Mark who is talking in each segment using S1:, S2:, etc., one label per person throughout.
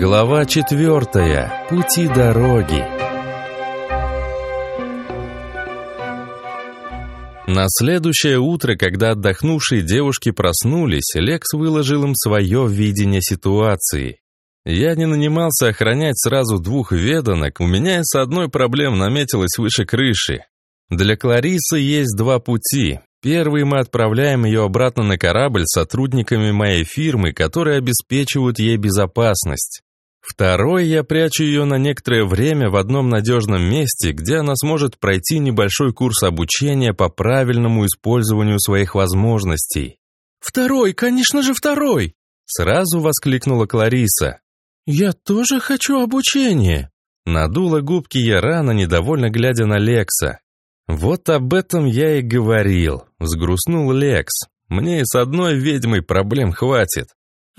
S1: Глава четвертая. Пути дороги. На следующее утро, когда отдохнувшие девушки проснулись, Лекс выложил им свое видение ситуации. Я не нанимался охранять сразу двух веданок, у меня с одной проблем наметилась выше крыши. Для Кларисы есть два пути. Первый мы отправляем ее обратно на корабль сотрудниками моей фирмы, которые обеспечивают ей безопасность. Второй я прячу ее на некоторое время в одном надежном месте, где она сможет пройти небольшой курс обучения по правильному использованию своих возможностей.
S2: «Второй, конечно же, второй!»
S1: Сразу воскликнула Клариса.
S2: «Я тоже хочу обучение!»
S1: Надула губки я рано, недовольно глядя на Лекса. «Вот об этом я и говорил», — взгрустнул Лекс. «Мне и с одной ведьмой проблем хватит».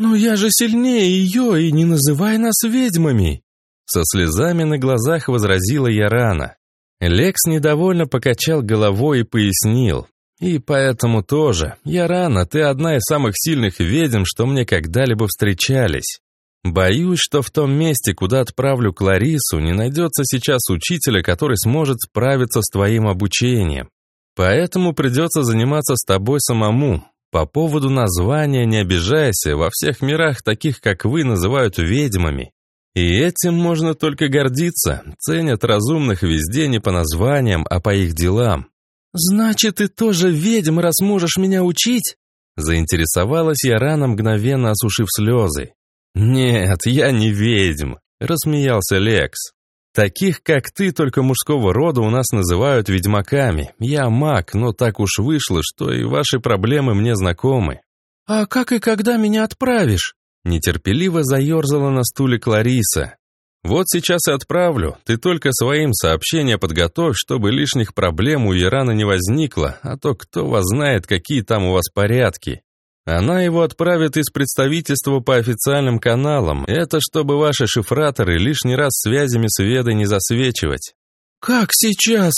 S2: «Но я же сильнее ее, и не называй нас ведьмами!»
S1: Со слезами на глазах возразила я рано. Лекс недовольно покачал головой и пояснил. «И поэтому тоже. Я рано, ты одна из самых сильных ведьм, что мне когда-либо встречались. Боюсь, что в том месте, куда отправлю Кларису, не найдется сейчас учителя, который сможет справиться с твоим обучением. Поэтому придется заниматься с тобой самому. По поводу названия не обижайся, во всех мирах таких, как вы, называют ведьмами. И этим можно только гордиться, ценят разумных везде не по названиям, а по их делам.
S2: «Значит, ты тоже ведьм, раз можешь меня учить?»
S1: Заинтересовалась я рано, мгновенно осушив слезы. «Нет, я не ведьм», — рассмеялся Лекс. «Таких, как ты, только мужского рода у нас называют ведьмаками. Я маг, но так уж вышло, что и ваши проблемы мне знакомы».
S2: «А как и когда меня отправишь?»
S1: Нетерпеливо заерзала на стуле Клариса. «Вот сейчас и отправлю. Ты только своим сообщения подготовь, чтобы лишних проблем у Ирана не возникло, а то кто вас знает, какие там у вас порядки. Она его отправит из представительства по официальным каналам. Это чтобы ваши шифраторы лишний раз связями с Ведой не засвечивать.
S2: «Как сейчас?»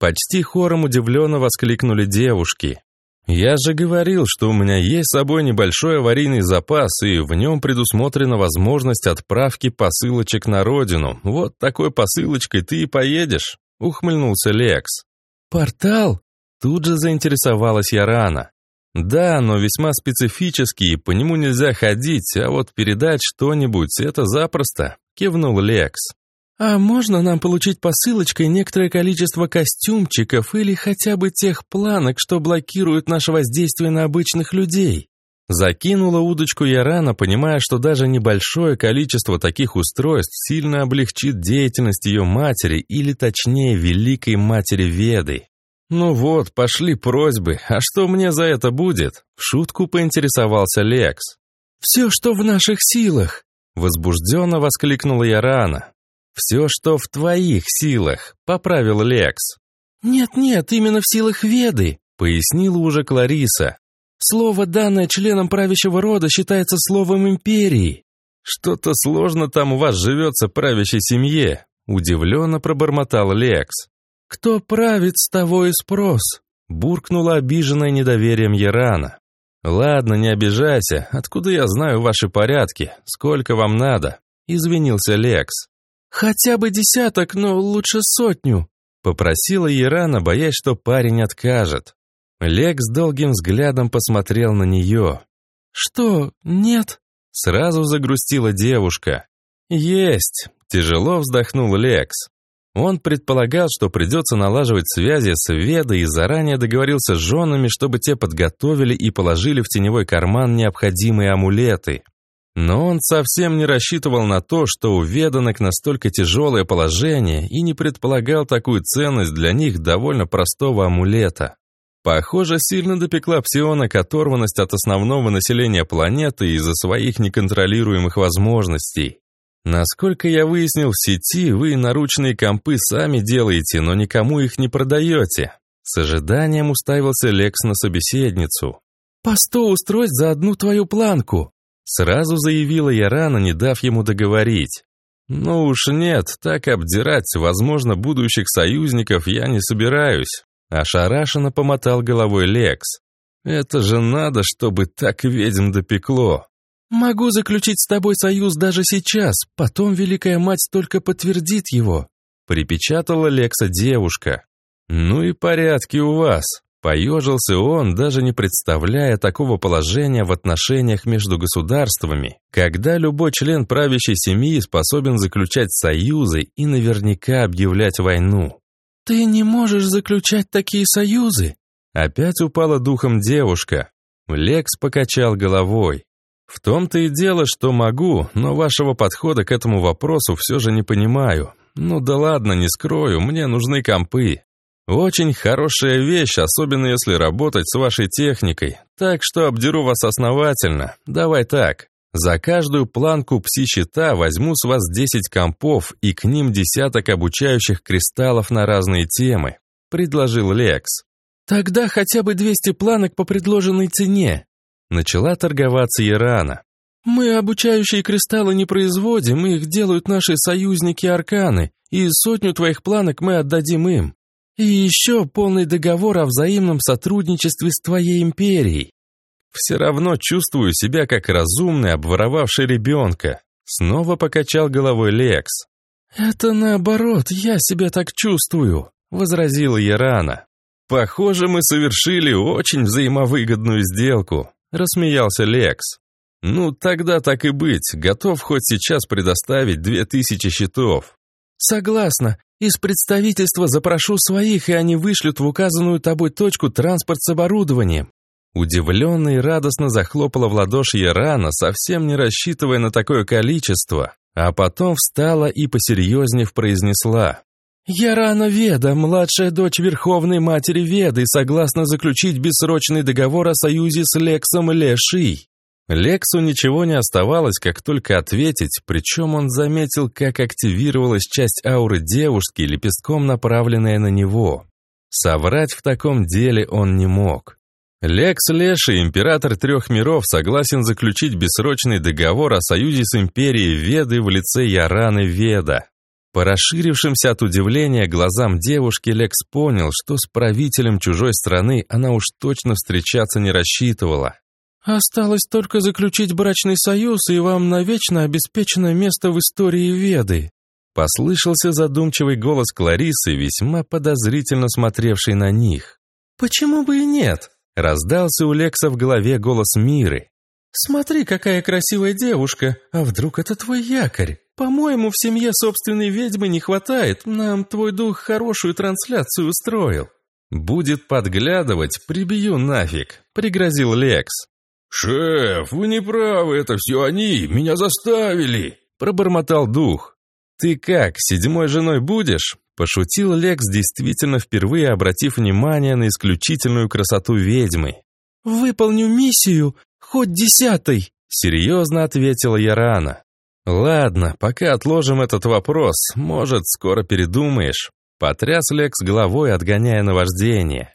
S1: Почти хором удивленно воскликнули девушки. «Я же говорил, что у меня есть с собой небольшой аварийный запас, и в нем предусмотрена возможность отправки посылочек на родину. Вот такой посылочкой ты и поедешь», — ухмыльнулся Лекс.
S2: «Портал?»
S1: Тут же заинтересовалась я рано. Да, но весьма специфический, по нему нельзя ходить, а вот передать что-нибудь — это запросто», — кивнул Лекс.
S2: «А можно нам получить посылочкой некоторое количество костюмчиков или хотя бы тех планок, что блокируют наше воздействие на обычных людей?»
S1: Закинула удочку я рано, понимая, что даже небольшое количество таких устройств сильно облегчит деятельность ее матери, или точнее, великой матери Веды. «Ну вот, пошли просьбы, а что мне за это будет?» В шутку поинтересовался Лекс.
S2: «Все, что в наших силах!»
S1: Возбужденно воскликнула я рано. «Все, что в твоих силах», — поправил Лекс.
S2: «Нет-нет, именно в силах Веды», — пояснила уже Клариса. «Слово, данное членом правящего рода, считается словом империи».
S1: «Что-то сложно там у вас живется правящей семье», — удивленно пробормотал Лекс.
S2: «Кто правит, с того и спрос», — буркнула обиженная недоверием Ярана.
S1: «Ладно, не обижайся. Откуда я знаю ваши порядки? Сколько вам надо?» — извинился Лекс.
S2: «Хотя бы десяток, но лучше сотню», —
S1: попросила Ярана, боясь, что парень откажет. Лекс долгим взглядом посмотрел на нее.
S2: «Что, нет?»
S1: — сразу загрустила девушка. «Есть!» — тяжело вздохнул Лекс. Он предполагал, что придется налаживать связи с Ведой и заранее договорился с женами, чтобы те подготовили и положили в теневой карман необходимые амулеты. Но он совсем не рассчитывал на то, что у веданок настолько тяжелое положение и не предполагал такую ценность для них довольно простого амулета. Похоже, сильно допекла псионок оторванность от основного населения планеты из-за своих неконтролируемых возможностей. Насколько я выяснил в сети, вы наручные компы сами делаете, но никому их не продаете. С ожиданием уставился Лекс на собеседницу.
S2: «По сто устройств за одну твою планку!»
S1: Сразу заявила я рано, не дав ему договорить. «Ну уж нет, так обдирать, возможно, будущих союзников я не собираюсь», ошарашенно помотал головой Лекс. «Это же надо, чтобы так ведьм допекло!»
S2: «Могу заключить с тобой союз даже сейчас, потом Великая Мать только подтвердит его»,
S1: припечатала Лекса девушка. «Ну и порядки у вас», Поежился он, даже не представляя такого положения в отношениях между государствами, когда любой член правящей семьи способен заключать союзы и наверняка объявлять войну.
S2: «Ты не можешь заключать такие союзы!»
S1: Опять упала духом девушка. Лекс покачал головой. «В том-то и дело, что могу, но вашего подхода к этому вопросу все же не понимаю. Ну да ладно, не скрою, мне нужны компы. Очень хорошая вещь, особенно если работать с вашей техникой. Так что обдеру вас основательно. Давай так. За каждую планку пси-щита возьму с вас 10 компов и к ним десяток обучающих кристаллов на разные темы», — предложил Лекс.
S2: «Тогда хотя бы 200 планок по предложенной цене», — начала торговаться Ирана. «Мы обучающие кристаллы не производим, их делают наши союзники-арканы, и сотню твоих планок мы отдадим им. И еще полный договор о взаимном сотрудничестве с твоей империей.
S1: Все равно чувствую себя как разумный, обворовавший ребенка. Снова покачал головой Лекс.
S2: «Это наоборот, я себя так чувствую», — возразила Ярана.
S1: «Похоже, мы совершили очень взаимовыгодную сделку», — рассмеялся Лекс. «Ну, тогда так и быть, готов хоть сейчас предоставить две тысячи счетов».
S2: «Согласна, из представительства запрошу своих, и они вышлют в указанную тобой точку транспорт с оборудованием».
S1: Удивленно и радостно захлопала в ладоши Ярана, совсем не рассчитывая на такое количество, а потом встала и посерьезнее произнесла.
S2: «Ярана Веда, младшая дочь Верховной Матери Веды, согласна заключить бессрочный договор о союзе с Лексом Лешей.
S1: Лексу ничего не оставалось, как только ответить, причем он заметил, как активировалась часть ауры девушки, лепестком направленная на него. Соврать в таком деле он не мог. Лекс Леши, император трех миров, согласен заключить бессрочный договор о союзе с империей Веды в лице Яраны Веда. По расширившимся от удивления глазам девушки Лекс понял, что с правителем чужой страны она уж точно встречаться не рассчитывала.
S2: «Осталось только заключить брачный союз, и вам навечно обеспечено место в истории Веды»,
S1: послышался задумчивый голос Кларисы, весьма подозрительно смотревший на них.
S2: «Почему бы и нет?»
S1: раздался у Лекса в голове голос Миры.
S2: «Смотри, какая красивая девушка! А вдруг это твой якорь? По-моему, в семье собственной ведьмы не хватает. Нам твой дух хорошую трансляцию устроил».
S1: «Будет подглядывать, прибью нафиг», — пригрозил Лекс.
S3: «Шеф, вы не правы, это все они, меня заставили!»
S1: Пробормотал дух. «Ты как, седьмой женой будешь?» Пошутил Лекс, действительно впервые обратив внимание на исключительную красоту ведьмы.
S2: «Выполню миссию, хоть десятой!»
S1: Серьезно ответила Ярана. «Ладно, пока отложим этот вопрос, может, скоро передумаешь». Потряс Лекс головой, отгоняя наваждение.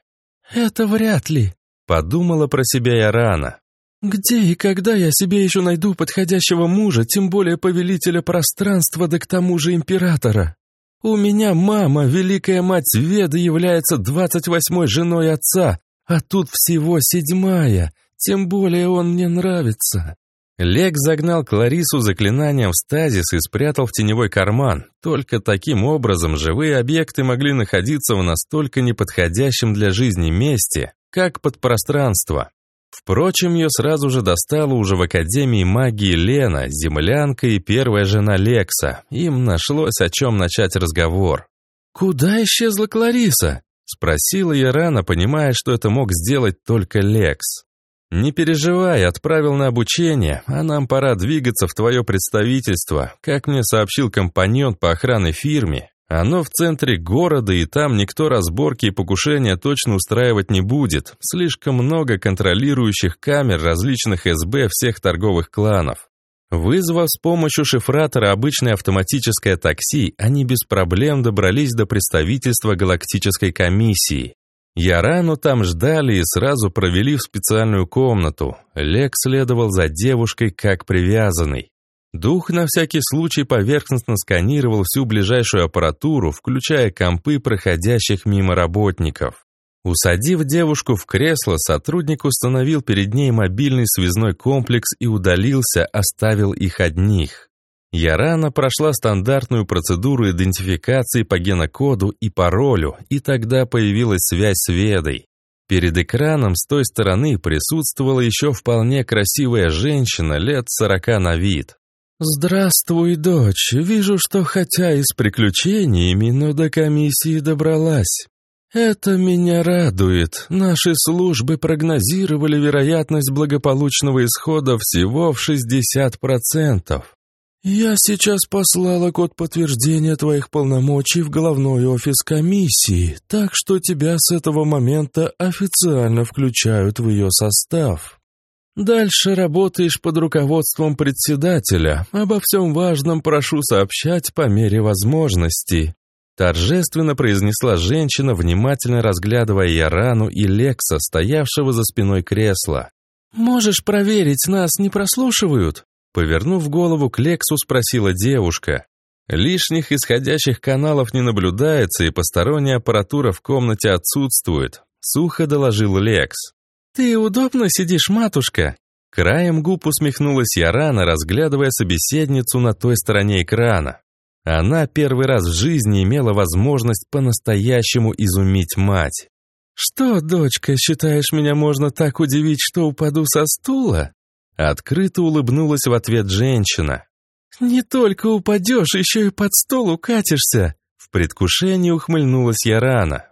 S2: «Это вряд ли», —
S1: подумала про себя Ярана.
S2: «Где и когда я себе еще найду подходящего мужа, тем более повелителя пространства, да к тому же императора? У меня мама, великая мать Веда, является двадцать восьмой женой отца, а тут всего седьмая, тем более он мне нравится».
S1: Лек загнал Кларису заклинанием в стазис и спрятал в теневой карман. Только таким образом живые объекты могли находиться в настолько неподходящем для жизни месте, как подпространство. Впрочем, ее сразу же достала уже в Академии магии Лена, землянка и первая жена Лекса. Им нашлось о чем начать разговор.
S2: «Куда исчезла Клариса?»
S1: — спросила я рано, понимая, что это мог сделать только Лекс. «Не переживай, отправил на обучение, а нам пора двигаться в твое представительство. Как мне сообщил компаньон по охранной фирме, оно в центре города, и там никто разборки и покушения точно устраивать не будет. Слишком много контролирующих камер различных СБ всех торговых кланов. Вызвав с помощью шифратора обычное автоматическое такси, они без проблем добрались до представительства галактической комиссии. Ярану там ждали и сразу провели в специальную комнату. Лек следовал за девушкой как привязанный. Дух на всякий случай поверхностно сканировал всю ближайшую аппаратуру, включая компы проходящих мимо работников. Усадив девушку в кресло, сотрудник установил перед ней мобильный связной комплекс и удалился, оставил их одних. Ярана прошла стандартную процедуру идентификации по генокоду и паролю, и тогда появилась связь с Ведой. Перед экраном с той стороны присутствовала еще вполне красивая женщина лет сорока на вид. «Здравствуй, дочь. Вижу, что хотя и с приключениями, но до комиссии добралась. Это меня радует. Наши службы прогнозировали вероятность благополучного исхода всего в 60%. Я сейчас послала код подтверждения твоих полномочий в головной офис комиссии, так что тебя с этого момента официально включают в ее состав. Дальше работаешь под руководством председателя. Обо всем важном прошу сообщать по мере возможности. Торжественно произнесла женщина, внимательно разглядывая Ярану и Лекса, стоявшего за спиной кресла. «Можешь проверить, нас не прослушивают?» Повернув голову к Лексу, спросила девушка. Лишних исходящих каналов не наблюдается, и посторонняя аппаратура в комнате отсутствует. Сухо доложил Лекс. «Ты удобно сидишь, матушка?» Краем губ усмехнулась Ярана, разглядывая собеседницу на той стороне экрана. Она первый раз в жизни имела возможность по-настоящему изумить мать. «Что, дочка, считаешь, меня можно так удивить, что упаду со стула?» Открыто улыбнулась в ответ женщина. «Не только упадешь, еще и под стол укатишься!» В предвкушении ухмыльнулась я рано.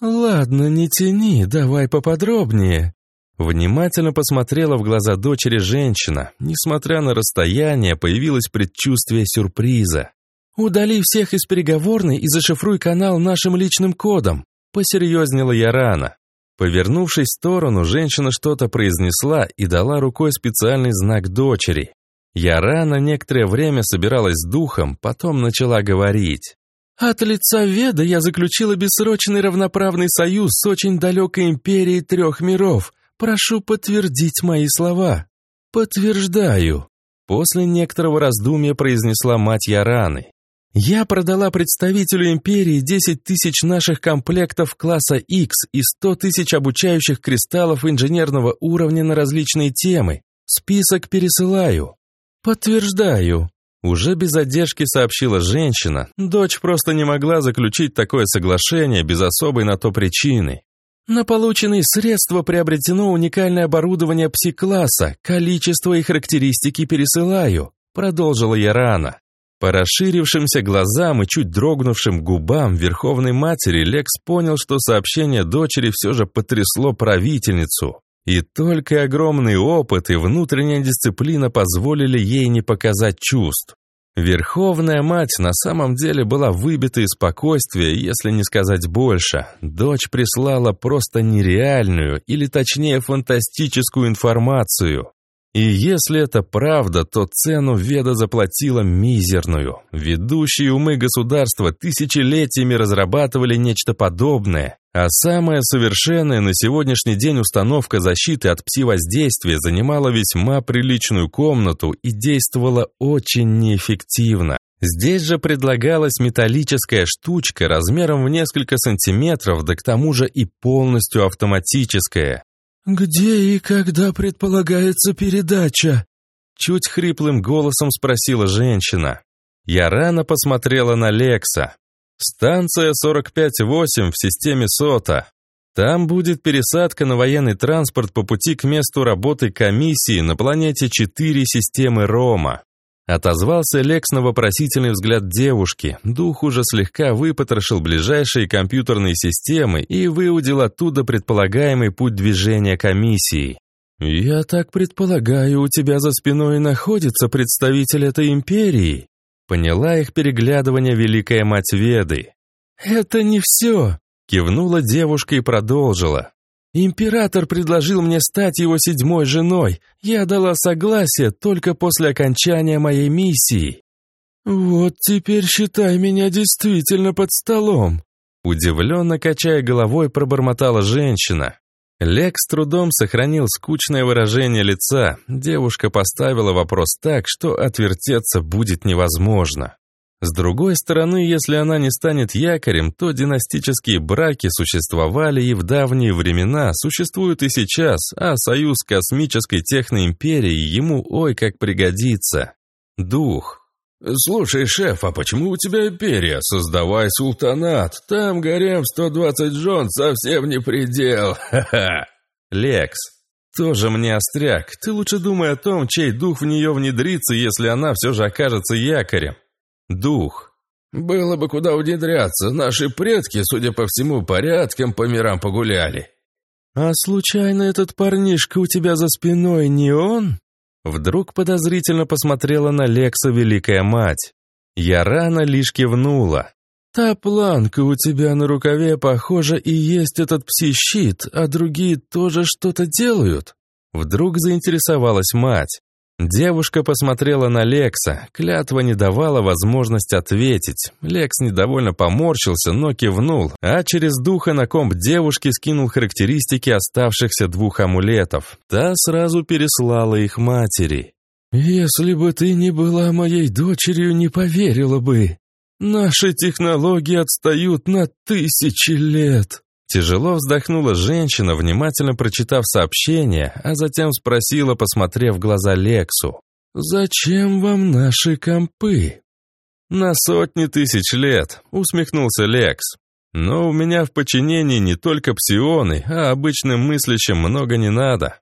S1: «Ладно, не тяни, давай поподробнее». Внимательно посмотрела в глаза дочери женщина. Несмотря на расстояние, появилось предчувствие сюрприза. «Удали всех из переговорной и зашифруй канал нашим личным кодом», — посерьезнела я рано. Повернувшись в сторону, женщина что-то произнесла и дала рукой специальный знак дочери. Я рано некоторое время собиралась с духом, потом начала говорить. «От лица Веда я заключила бессрочный равноправный союз с очень далекой империей трех миров. Прошу подтвердить мои слова». «Подтверждаю», — после некоторого раздумья произнесла мать Яраны. Я продала представителю империи 10 тысяч наших комплектов класса X и 100 тысяч обучающих кристаллов инженерного уровня на различные темы. Список пересылаю. Подтверждаю. Уже без задержки сообщила женщина. Дочь просто не могла заключить такое соглашение без особой на то причины. На полученные средства приобретено уникальное оборудование пси-класса, количество и характеристики пересылаю, продолжила я рано. По расширившимся глазам и чуть дрогнувшим губам Верховной Матери Лекс понял, что сообщение дочери все же потрясло правительницу. И только огромный опыт и внутренняя дисциплина позволили ей не показать чувств. Верховная мать на самом деле была выбита из спокойствия, если не сказать больше. Дочь прислала просто нереальную, или точнее фантастическую информацию. И если это правда, то цену Веда заплатила мизерную. Ведущие умы государства тысячелетиями разрабатывали нечто подобное, а самая совершенная на сегодняшний день установка защиты от пси-воздействия занимала весьма приличную комнату и действовала очень неэффективно. Здесь же предлагалась металлическая штучка размером в несколько сантиметров, да к тому же и полностью автоматическая.
S2: «Где и когда предполагается передача?»
S1: Чуть хриплым голосом спросила женщина. Я рано посмотрела на Лекса. Станция 45-8 в системе СОТа. Там будет пересадка на военный транспорт по пути к месту работы комиссии на планете 4 системы Рома. Отозвался Лекс на вопросительный взгляд девушки. Дух уже слегка выпотрошил ближайшие компьютерные системы и выудил оттуда предполагаемый путь движения комиссии. «Я так предполагаю, у тебя за спиной находится представитель этой империи?» Поняла их переглядывание Великая Мать Веды. «Это не все», — кивнула девушка и продолжила. Император предложил мне стать его седьмой женой. Я дала согласие только после окончания моей миссии. Вот теперь считай меня действительно под столом. Удивленно качая головой, пробормотала женщина. Лек с трудом сохранил скучное выражение лица. Девушка поставила вопрос так, что отвертеться будет невозможно. С другой стороны, если она не станет якорем, то династические браки существовали и в давние времена, существуют и сейчас, а союз космической техноимперии ему ой как пригодится. Дух.
S3: «Слушай, шеф, а почему у тебя империя? Создавай султанат. Там гарем 120 жен совсем не предел. Ха-ха!»
S1: «Лекс, тоже мне остряк. Ты лучше думай о том, чей дух в нее внедрится, если она все же окажется якорем. Дух.
S3: Было бы куда внедряться. Наши предки, судя по всему, порядком по мирам погуляли.
S2: А случайно этот парнишка у тебя за спиной не он?
S1: Вдруг подозрительно посмотрела на Лекса Великая Мать. Я рано лишь кивнула.
S2: «Та планка у тебя на рукаве, похоже, и есть этот пси-щит, а другие тоже что-то делают?»
S1: Вдруг заинтересовалась мать. Девушка посмотрела на Лекса, клятва не давала возможность ответить. Лекс недовольно поморщился, но кивнул, а через духа на комп девушки скинул характеристики оставшихся двух амулетов. Та сразу переслала их матери.
S2: «Если бы ты не была моей дочерью, не поверила бы. Наши технологии отстают на тысячи лет».
S1: Тяжело вздохнула женщина, внимательно прочитав сообщение, а затем спросила, посмотрев в глаза Лексу.
S2: «Зачем вам наши компы?»
S1: «На сотни тысяч лет», — усмехнулся Лекс. «Но у меня в подчинении не только псионы, а обычным мыслящим много не надо».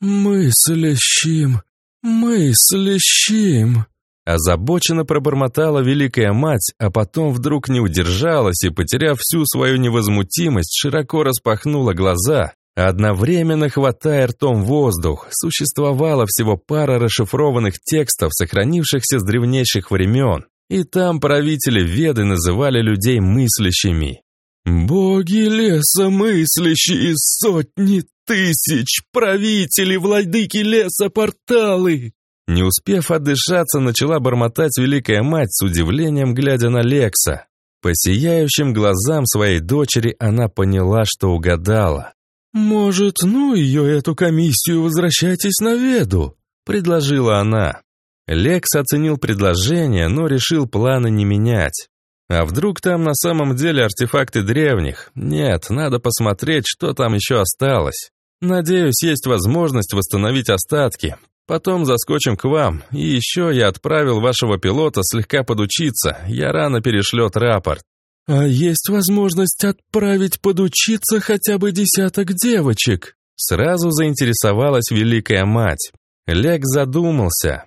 S2: «Мыслящим, мыслящим»,
S1: Озабоченно пробормотала великая мать, а потом вдруг не удержалась и, потеряв всю свою невозмутимость, широко распахнула глаза, одновременно хватая ртом воздух. Существовало всего пара расшифрованных текстов, сохранившихся с древнейших времен, и там правители Веды называли людей мыслящими.
S2: «Боги леса мыслящие сотни тысяч, правители, владыки леса, порталы!»
S1: Не успев отдышаться, начала бормотать Великая Мать с удивлением, глядя на Лекса. По сияющим глазам своей дочери она поняла, что угадала.
S2: «Может, ну ее, эту комиссию, возвращайтесь на Веду», — предложила она.
S1: Лекс оценил предложение, но решил планы не менять. А вдруг там на самом деле артефакты древних? Нет, надо посмотреть, что там еще осталось. Надеюсь, есть возможность восстановить остатки, Потом заскочим к вам, и еще я отправил вашего пилота слегка подучиться, я рано перешлет рапорт».
S2: «А есть возможность отправить подучиться хотя бы десяток девочек?»
S1: Сразу заинтересовалась Великая Мать. Лек задумался.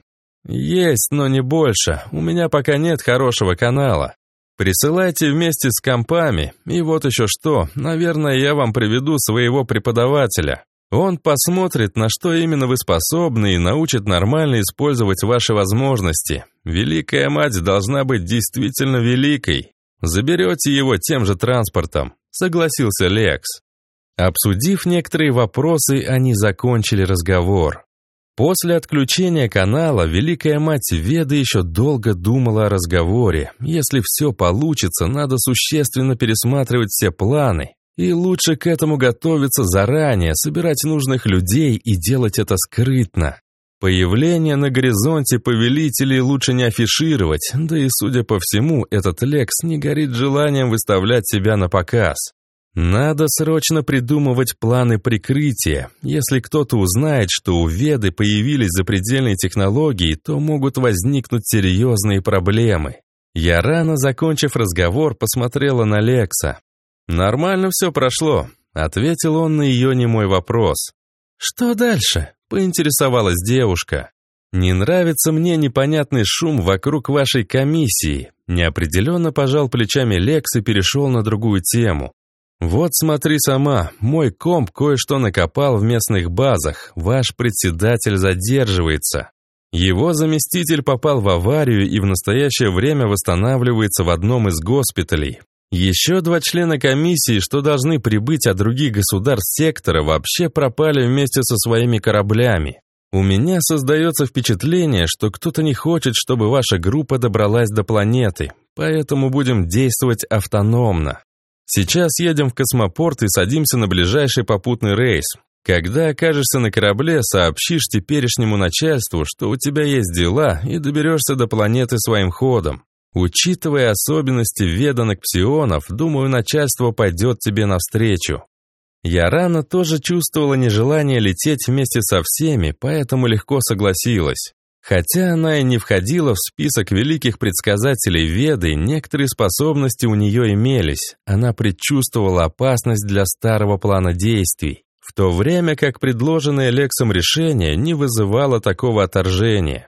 S1: «Есть, но не больше. У меня пока нет хорошего канала. Присылайте вместе с компами. И вот еще что. Наверное, я вам приведу своего преподавателя. Он посмотрит, на что именно вы способны и научит нормально использовать ваши возможности. Великая мать должна быть действительно великой. Заберете его тем же транспортом, согласился Лекс. Обсудив некоторые вопросы, они закончили разговор. После отключения канала Великая Мать Веды еще долго думала о разговоре. Если все получится, надо существенно пересматривать все планы, и лучше к этому готовиться заранее, собирать нужных людей и делать это скрытно. Появление на горизонте повелителей лучше не афишировать, да и, судя по всему, этот Лекс не горит желанием выставлять себя на показ. Надо срочно придумывать планы прикрытия. Если кто-то узнает, что у Веды появились запредельные технологии, то могут возникнуть серьезные проблемы. Я рано, закончив разговор, посмотрела на Лекса. «Нормально все прошло», — ответил он на ее немой вопрос. «Что дальше?» — поинтересовалась девушка. «Не нравится мне непонятный шум вокруг вашей комиссии», неопределенно пожал плечами Лекс и перешел на другую тему. «Вот смотри сама, мой комп кое-что накопал в местных базах, ваш председатель задерживается. Его заместитель попал в аварию и в настоящее время восстанавливается в одном из госпиталей. Еще два члена комиссии, что должны прибыть от других государств сектора, вообще пропали вместе со своими кораблями. У меня создается впечатление, что кто-то не хочет, чтобы ваша группа добралась до планеты, поэтому будем действовать автономно. Сейчас едем в космопорт и садимся на ближайший попутный рейс. Когда окажешься на корабле, сообщишь теперешнему начальству, что у тебя есть дела, и доберешься до планеты своим ходом. Учитывая особенности веданок псионов, думаю, начальство пойдет тебе навстречу. Я рано тоже чувствовала нежелание лететь вместе со всеми, поэтому легко согласилась. Хотя она и не входила в список великих предсказателей Веды, некоторые способности у нее имелись. Она предчувствовала опасность для старого плана действий, в то время как предложенное Лексом решение не вызывало такого отторжения.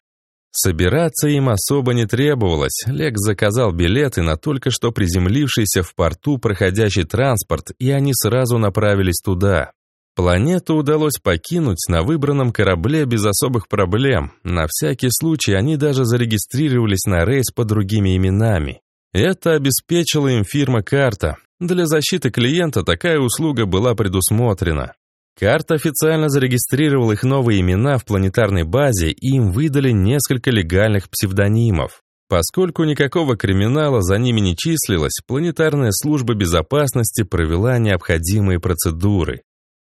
S1: Собираться им особо не требовалось. Лекс заказал билеты на только что приземлившийся в порту проходящий транспорт, и они сразу направились туда. Планету удалось покинуть на выбранном корабле без особых проблем. На всякий случай они даже зарегистрировались на рейс под другими именами. Это обеспечила им фирма «Карта». Для защиты клиента такая услуга была предусмотрена. Карта официально зарегистрировала их новые имена в планетарной базе и им выдали несколько легальных псевдонимов. Поскольку никакого криминала за ними не числилось, планетарная служба безопасности провела необходимые процедуры.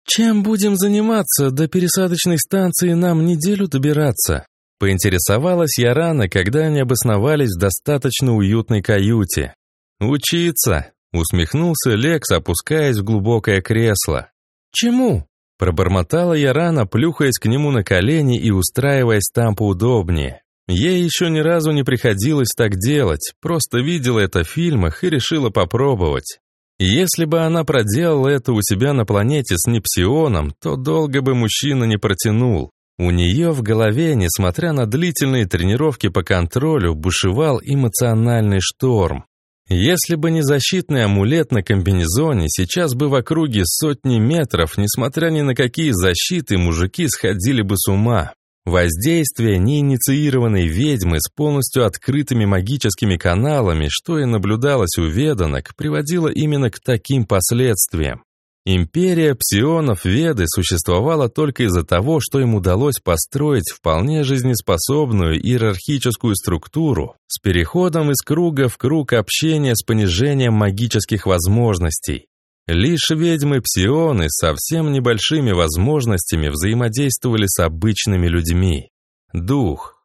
S2: «Чем будем заниматься? До пересадочной станции нам неделю добираться».
S1: Поинтересовалась я рано, когда они обосновались в достаточно уютной каюте. «Учиться», — усмехнулся Лекс, опускаясь в глубокое кресло.
S2: «Чему?»
S1: Пробормотала я рано, плюхаясь к нему на колени и устраиваясь там поудобнее. Ей еще ни разу не приходилось так делать, просто видела это в фильмах и решила попробовать. Если бы она проделала это у себя на планете с Непсионом, то долго бы мужчина не протянул. У нее в голове, несмотря на длительные тренировки по контролю, бушевал эмоциональный шторм. Если бы не защитный амулет на комбинезоне, сейчас бы в округе сотни метров, несмотря ни на какие защиты, мужики сходили бы с ума. Воздействие неинициированной ведьмы с полностью открытыми магическими каналами, что и наблюдалось у веданок, приводило именно к таким последствиям. Империя псионов Веды существовала только из-за того, что им удалось построить вполне жизнеспособную иерархическую структуру с переходом из круга в круг общения с понижением магических возможностей. Лишь ведьмы-псионы с совсем небольшими возможностями взаимодействовали с обычными людьми. Дух.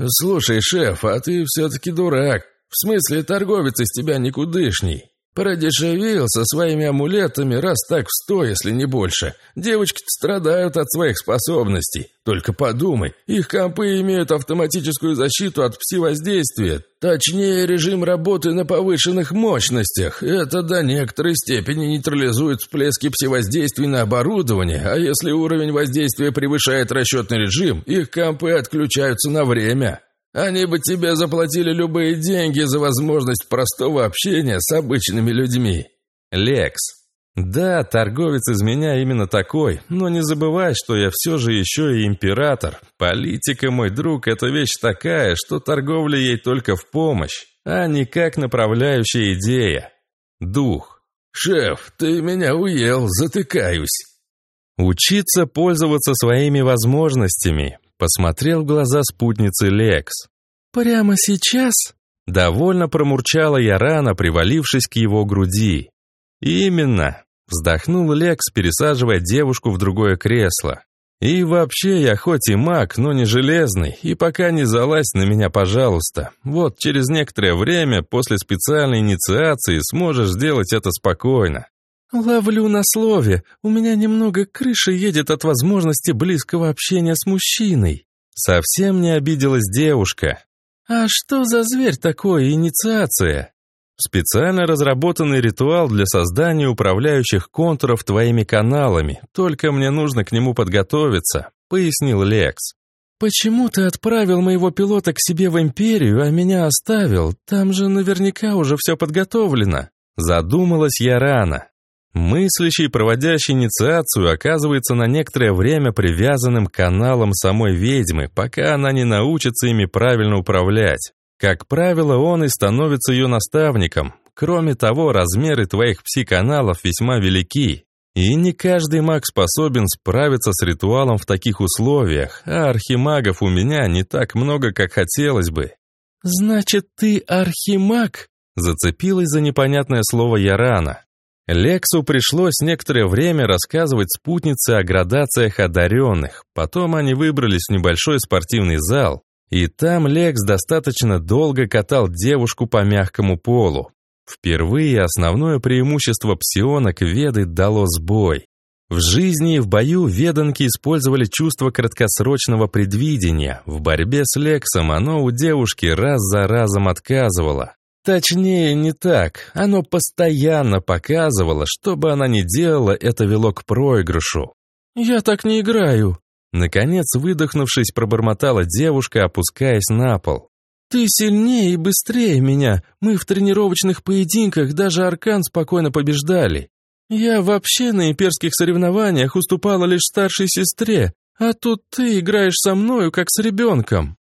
S3: «Слушай, шеф, а ты все-таки дурак. В смысле, торговец из тебя никудышний. Продешевил со своими амулетами раз так в сто, если не больше. Девочки страдают от своих способностей. Только подумай, их компы имеют автоматическую защиту от пси-воздействия. Точнее, режим работы на повышенных мощностях. Это до некоторой степени нейтрализует всплески пси-воздействий на оборудование, а если уровень воздействия превышает расчетный режим, их компы отключаются на время. Они бы тебе заплатили любые деньги за возможность простого общения с обычными людьми.
S1: Лекс. Да, торговец из меня именно такой, но не забывай, что я все же еще и император. Политика, мой друг, это вещь такая, что торговля ей только в помощь, а не как направляющая идея. Дух.
S3: Шеф, ты меня уел, затыкаюсь.
S1: Учиться пользоваться своими возможностями, Посмотрел в глаза спутницы Лекс.
S2: «Прямо сейчас?»
S1: Довольно промурчала я рано, привалившись к его груди. «Именно!» Вздохнул Лекс, пересаживая девушку в другое кресло. «И вообще я хоть и маг, но не железный, и пока не залазь на меня, пожалуйста. Вот через некоторое время, после специальной инициации, сможешь сделать это спокойно.
S2: «Ловлю на слове. У меня немного крыша едет от возможности близкого общения с мужчиной».
S1: Совсем не обиделась девушка.
S2: «А что за зверь такой, инициация?»
S1: «Специально разработанный ритуал для создания управляющих контуров твоими каналами. Только мне нужно к нему подготовиться», — пояснил Лекс.
S2: «Почему ты отправил моего пилота к себе в Империю, а меня оставил? Там же наверняка уже все подготовлено».
S1: Задумалась я рано. Мыслящий, проводящий инициацию, оказывается на некоторое время привязанным к каналам самой ведьмы, пока она не научится ими правильно управлять. Как правило, он и становится ее наставником. Кроме того, размеры твоих пси-каналов весьма велики, и не каждый маг способен справиться с ритуалом в таких условиях, а архимагов у меня не так много, как хотелось бы.
S2: «Значит, ты архимаг?»
S1: Зацепилась за непонятное слово Ярана. Лексу пришлось некоторое время рассказывать спутнице о градациях одаренных. Потом они выбрались в небольшой спортивный зал, И там Лекс достаточно долго катал девушку по мягкому полу. Впервые основное преимущество псионок Веды дало сбой. В жизни и в бою веданки использовали чувство краткосрочного предвидения. В борьбе с Лексом оно у девушки раз за разом отказывало. Точнее, не так. Оно постоянно показывало, что бы она ни делала, это вело к проигрышу.
S2: «Я так не играю»,
S1: Наконец, выдохнувшись, пробормотала девушка, опускаясь на пол.
S2: «Ты сильнее и быстрее меня. Мы в тренировочных поединках даже Аркан спокойно побеждали. Я вообще на имперских соревнованиях уступала лишь старшей сестре, а тут ты играешь со мною, как с ребенком».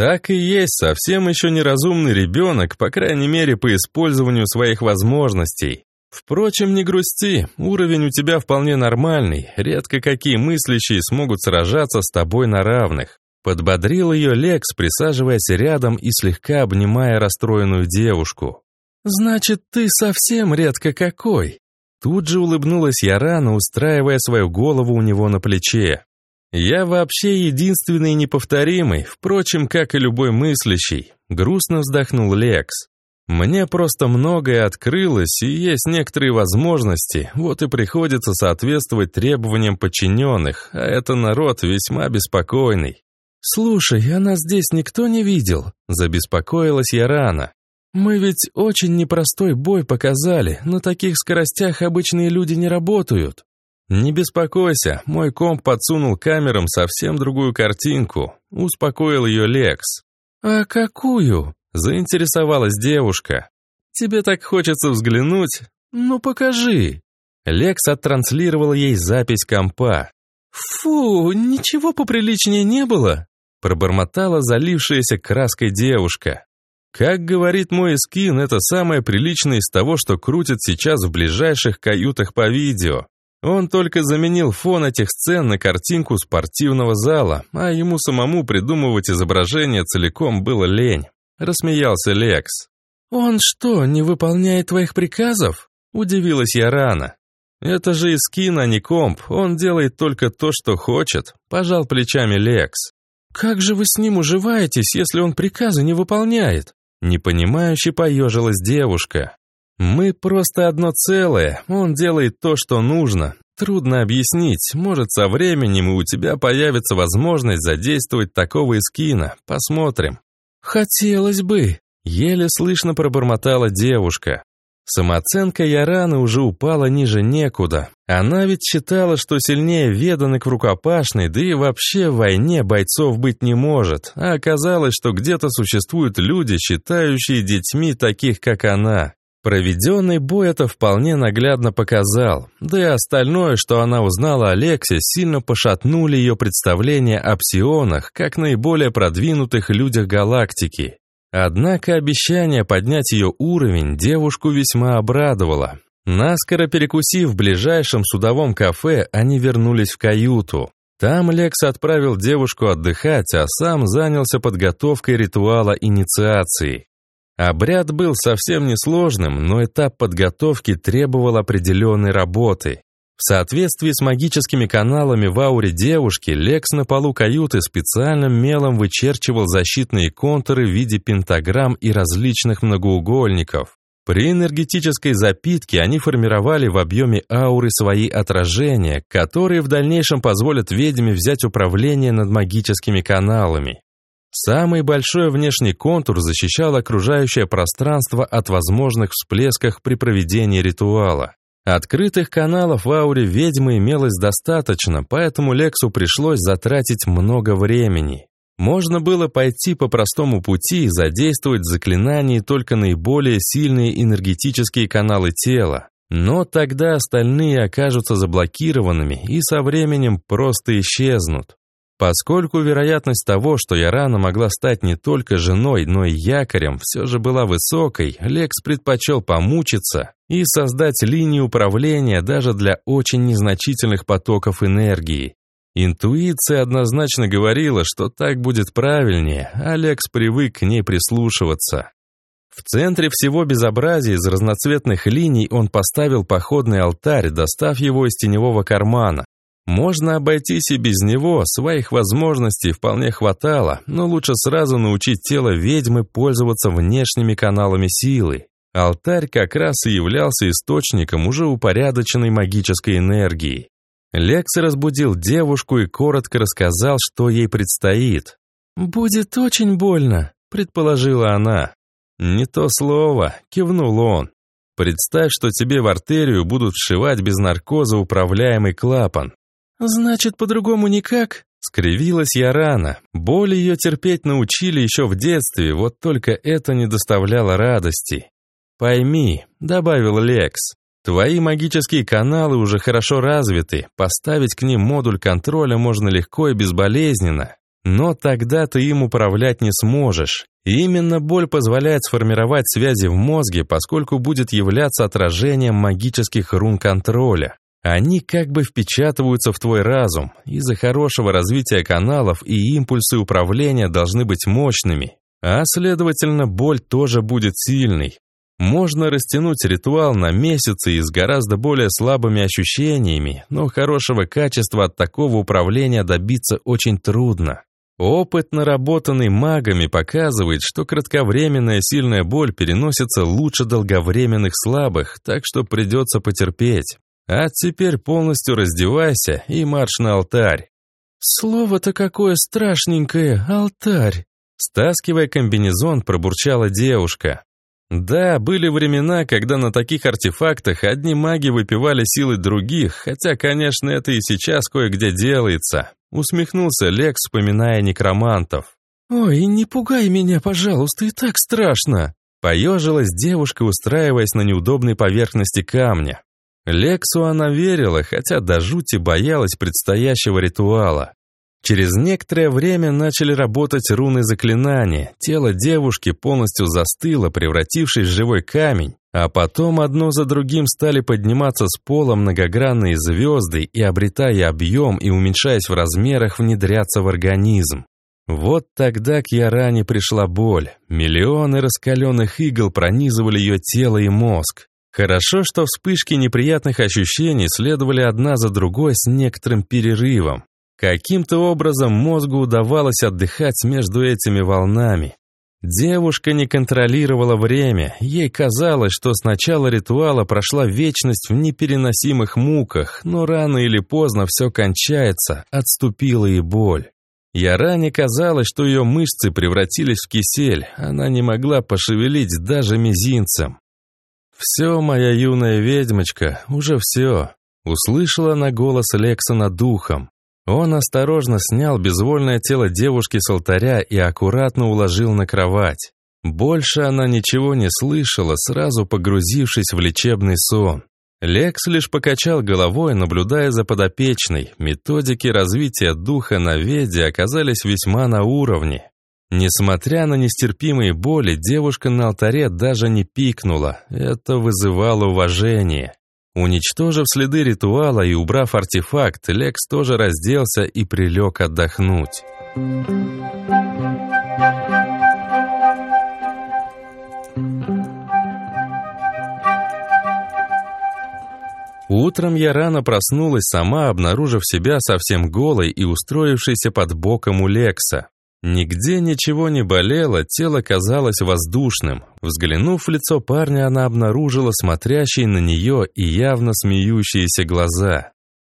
S1: Так и есть совсем еще неразумный ребенок, по крайней мере, по использованию своих возможностей. Впрочем, не грусти, уровень у тебя вполне нормальный, редко какие мыслящие смогут сражаться с тобой на равных. Подбодрил ее Лекс, присаживаясь рядом и слегка обнимая расстроенную девушку.
S2: «Значит, ты совсем редко какой?»
S1: Тут же улыбнулась Ярана, устраивая свою голову у него на плече. «Я вообще единственный и неповторимый, впрочем, как и любой мыслящий», — грустно вздохнул Лекс. Мне просто многое открылось, и есть некоторые возможности, вот и приходится соответствовать требованиям подчиненных, а это народ весьма беспокойный.
S2: «Слушай, а нас здесь никто не видел?» – забеспокоилась я рано. «Мы ведь очень непростой бой показали, на таких скоростях обычные люди не работают».
S1: «Не беспокойся, мой комп подсунул камерам совсем другую картинку», – успокоил ее Лекс.
S2: «А какую?»
S1: Заинтересовалась девушка. «Тебе так хочется взглянуть? Ну, покажи». Лекс оттранслировал ей запись компа.
S2: «Фу, ничего поприличнее не было»,
S1: пробормотала залившаяся краской девушка. Как говорит мой скин, это самое приличное из того, что крутят сейчас в ближайших каютах по видео. Он только заменил фон этих сцен на картинку спортивного зала, а ему самому придумывать изображение целиком было лень. Рассмеялся Лекс.
S2: «Он что, не выполняет твоих приказов?»
S1: Удивилась я рано. «Это же Искин, а не комп. Он делает только то, что хочет», – пожал плечами Лекс.
S2: «Как же вы с ним уживаетесь, если он приказы не выполняет?»
S1: Непонимающе поежилась девушка. «Мы просто одно целое. Он делает то, что нужно. Трудно объяснить. Может, со временем и у тебя появится возможность задействовать такого Искина. Посмотрим».
S2: «Хотелось бы», —
S1: еле слышно пробормотала девушка. Самооценка Яраны уже упала ниже некуда. Она ведь считала, что сильнее веданок в рукопашной, да и вообще в войне бойцов быть не может, а оказалось, что где-то существуют люди, считающие детьми таких, как она. Проведенный бой это вполне наглядно показал, да и остальное, что она узнала о Лексе, сильно пошатнули ее представление о псионах, как наиболее продвинутых людях галактики. Однако обещание поднять ее уровень девушку весьма обрадовало. Наскоро перекусив в ближайшем судовом кафе, они вернулись в каюту. Там Лекс отправил девушку отдыхать, а сам занялся подготовкой ритуала инициации. Обряд был совсем несложным, но этап подготовки требовал определенной работы. В соответствии с магическими каналами в ауре девушки, Лекс на полу каюты специальным мелом вычерчивал защитные контуры в виде пентаграмм и различных многоугольников. При энергетической запитке они формировали в объеме ауры свои отражения, которые в дальнейшем позволят ведьме взять управление над магическими каналами. Самый большой внешний контур защищал окружающее пространство от возможных всплесков при проведении ритуала. Открытых каналов в ауре ведьмы имелось достаточно, поэтому Лексу пришлось затратить много времени. Можно было пойти по простому пути и задействовать в заклинании только наиболее сильные энергетические каналы тела. Но тогда остальные окажутся заблокированными и со временем просто исчезнут. Поскольку вероятность того, что Ярана могла стать не только женой, но и якорем, все же была высокой, Лекс предпочел помучиться и создать линию управления даже для очень незначительных потоков энергии. Интуиция однозначно говорила, что так будет правильнее, а Лекс привык к ней прислушиваться. В центре всего безобразия из разноцветных линий он поставил походный алтарь, достав его из теневого кармана. Можно обойтись и без него, своих возможностей вполне хватало, но лучше сразу научить тело ведьмы пользоваться внешними каналами силы. Алтарь как раз и являлся источником уже упорядоченной магической энергии. Лекс разбудил девушку и коротко рассказал, что ей предстоит. «Будет очень больно», — предположила она. «Не то слово», — кивнул он. «Представь, что тебе в артерию будут вшивать без наркоза управляемый клапан». «Значит, по-другому никак?» — скривилась я рано. Боль ее терпеть научили еще в детстве, вот только это не доставляло радости. «Пойми», — добавил Лекс, — «твои магические каналы уже хорошо развиты, поставить к ним модуль контроля можно легко и безболезненно. Но тогда ты им управлять не сможешь. И именно боль позволяет сформировать связи в мозге, поскольку будет являться отражением магических рун контроля. Они как бы впечатываются в твой разум. Из-за хорошего развития каналов и импульсы управления должны быть мощными. А следовательно, боль тоже будет сильной. Можно растянуть ритуал на месяцы и с гораздо более слабыми ощущениями, но хорошего качества от такого управления добиться очень трудно. Опыт, наработанный магами, показывает, что кратковременная сильная боль переносится лучше долговременных слабых, так что придется потерпеть. А теперь полностью раздевайся и марш на алтарь.
S2: Слово-то какое страшненькое, алтарь.
S1: Стаскивая комбинезон, пробурчала девушка. Да, были времена, когда на таких артефактах одни маги выпивали силы других, хотя, конечно, это и сейчас кое-где делается. Усмехнулся Лекс, вспоминая некромантов.
S2: «Ой, не пугай меня, пожалуйста, и так страшно!»
S1: Поежилась девушка, устраиваясь на неудобной поверхности камня. Лексу она верила, хотя до жути боялась предстоящего ритуала. Через некоторое время начали работать руны заклинания. Тело девушки полностью застыло, превратившись в живой камень. А потом одно за другим стали подниматься с пола многогранные звезды и, обретая объем и уменьшаясь в размерах, внедряться в организм. Вот тогда к Яране пришла боль. Миллионы раскаленных игл пронизывали ее тело и мозг. Хорошо, что вспышки неприятных ощущений следовали одна за другой с некоторым перерывом. Каким-то образом мозгу удавалось отдыхать между этими волнами. Девушка не контролировала время. Ей казалось, что с начала ритуала прошла вечность в непереносимых муках, но рано или поздно все кончается, отступила и боль. Яране казалось, что ее мышцы превратились в кисель, она не могла пошевелить даже мизинцем. «Все, моя юная ведьмочка, уже все», — услышала она голос Лекса над духом. Он осторожно снял безвольное тело девушки с алтаря и аккуратно уложил на кровать. Больше она ничего не слышала, сразу погрузившись в лечебный сон. Лекс лишь покачал головой, наблюдая за подопечной. Методики развития духа на веде оказались весьма на уровне. Несмотря на нестерпимые боли, девушка на алтаре даже не пикнула. Это вызывало уважение. Уничтожив следы ритуала и убрав артефакт, Лекс тоже разделся и прилег отдохнуть. Утром я рано проснулась сама, обнаружив себя совсем голой и устроившейся под боком у Лекса. Нигде ничего не болело, тело казалось воздушным. Взглянув в лицо парня, она обнаружила смотрящие на нее и явно смеющиеся глаза.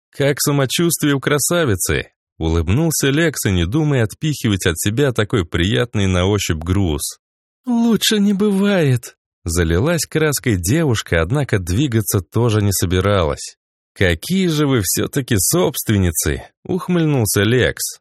S1: «Как самочувствие у красавицы?» Улыбнулся Лекс и не думая отпихивать от себя такой приятный на ощупь груз.
S2: «Лучше не бывает»,
S1: Залилась краской девушка, однако двигаться тоже не собиралась. «Какие же вы все-таки собственницы!» — ухмыльнулся Лекс.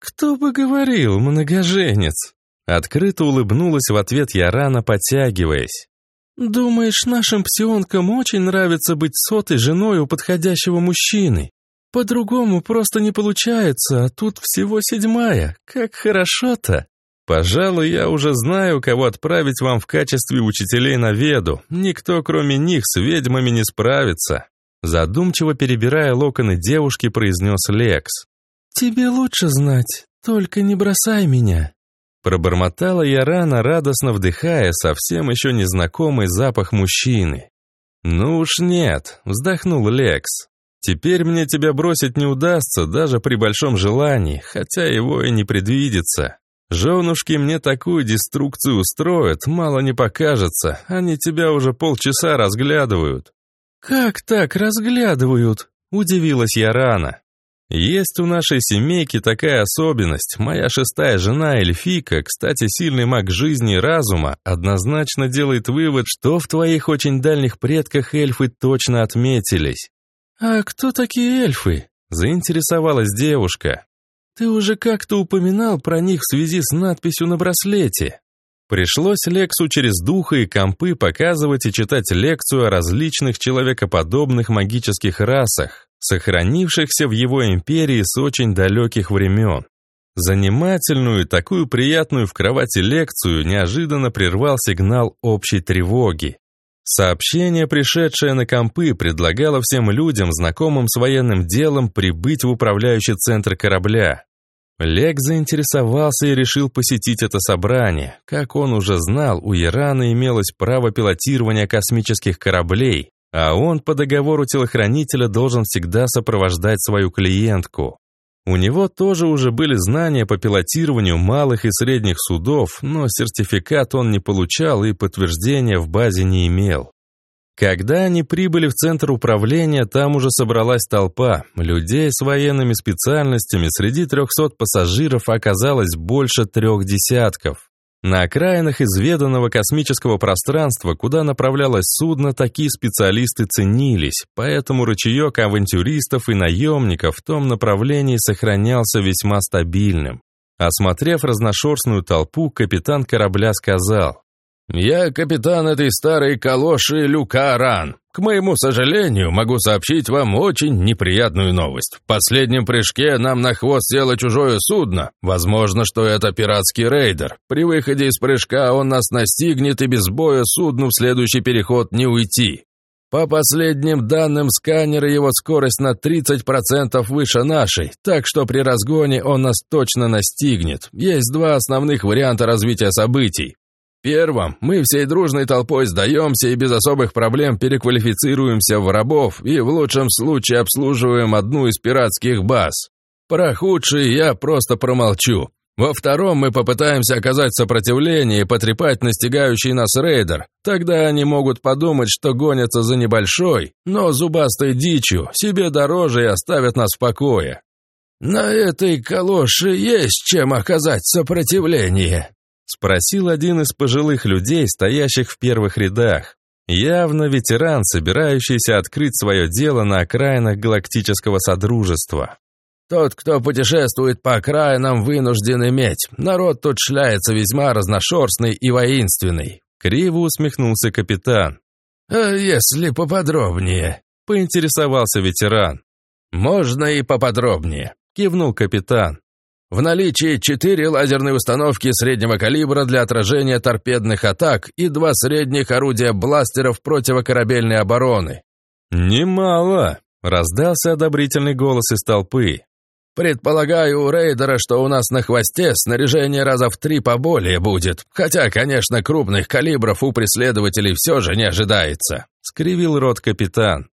S2: «Кто бы говорил, многоженец?»
S1: Открыто улыбнулась в ответ Ярана, подтягиваясь.
S2: «Думаешь, нашим псионкам очень нравится быть сотой женой у подходящего мужчины? По-другому просто не получается, а тут всего седьмая. Как хорошо-то!»
S1: «Пожалуй, я уже знаю, кого отправить вам в качестве учителей на веду. Никто, кроме них, с ведьмами не справится». Задумчиво перебирая локоны девушки, произнес Лекс.
S2: «Тебе лучше знать, только не бросай меня».
S1: Пробормотала я рано, радостно вдыхая совсем еще незнакомый запах мужчины. «Ну уж нет», — вздохнул Лекс. Теперь мне тебя бросить не удастся, даже при большом желании, хотя его и не предвидится. Женушки мне такую деструкцию устроят, мало не покажется, они тебя уже полчаса разглядывают».
S2: «Как так разглядывают?» – удивилась я рано.
S1: Есть у нашей семейки такая особенность. Моя шестая жена Эльфика, кстати, сильный маг жизни и разума, однозначно делает вывод, что в твоих очень дальних предках эльфы точно отметились.
S2: «А кто такие эльфы?» – заинтересовалась девушка. «Ты уже как-то упоминал про них в связи с надписью на браслете».
S1: Пришлось Лексу через духа и компы показывать и читать лекцию о различных человекоподобных магических расах сохранившихся в его империи с очень далеких времен. Занимательную такую приятную в кровати лекцию неожиданно прервал сигнал общей тревоги. Сообщение, пришедшее на компы, предлагало всем людям, знакомым с военным делом, прибыть в управляющий центр корабля. Лек заинтересовался и решил посетить это собрание. Как он уже знал, у Ирана имелось право пилотирования космических кораблей, а он по договору телохранителя должен всегда сопровождать свою клиентку. У него тоже уже были знания по пилотированию малых и средних судов, но сертификат он не получал и подтверждения в базе не имел. Когда они прибыли в центр управления, там уже собралась толпа. Людей с военными специальностями среди 300 пассажиров оказалось больше трех десятков. На окраинах изведанного космического пространства, куда направлялось судно, такие специалисты ценились, поэтому рычаек авантюристов и наемников в том направлении сохранялся весьма стабильным. Осмотрев разношерстную толпу, капитан корабля сказал,
S3: «Я капитан этой старой калоши Люкаран. К моему сожалению, могу сообщить вам очень неприятную новость. В последнем прыжке нам на хвост село чужое судно. Возможно, что это пиратский рейдер. При выходе из прыжка он нас настигнет, и без боя судну в следующий переход не уйти. По последним данным сканера его скорость на 30% выше нашей, так что при разгоне он нас точно настигнет. Есть два основных варианта развития событий. Первым, мы всей дружной толпой сдаемся и без особых проблем переквалифицируемся в рабов и в лучшем случае обслуживаем одну из пиратских баз. Про худшие я просто промолчу. Во втором мы попытаемся оказать сопротивление и потрепать настигающий нас рейдер. Тогда они могут подумать, что гонятся за небольшой, но зубастой дичью, себе дороже и оставят нас в покое. На этой калоше есть чем оказать сопротивление,
S1: Спросил один из пожилых людей, стоящих в первых рядах. Явно ветеран, собирающийся открыть свое дело на окраинах галактического содружества.
S3: «Тот, кто путешествует по окраинам, вынужден иметь. Народ тут шляется весьма разношерстный и воинственный», —
S1: криво усмехнулся капитан.
S3: «А если поподробнее?» — поинтересовался ветеран. «Можно и поподробнее», — кивнул капитан. В наличии четыре лазерные установки среднего калибра для отражения торпедных атак и два средних орудия бластеров противокорабельной обороны.
S1: «Немало!» — раздался одобрительный голос из толпы.
S3: «Предполагаю у рейдера, что у нас на хвосте снаряжение раза в три поболее будет, хотя, конечно, крупных калибров у преследователей все же не ожидается», — скривил рот капитан.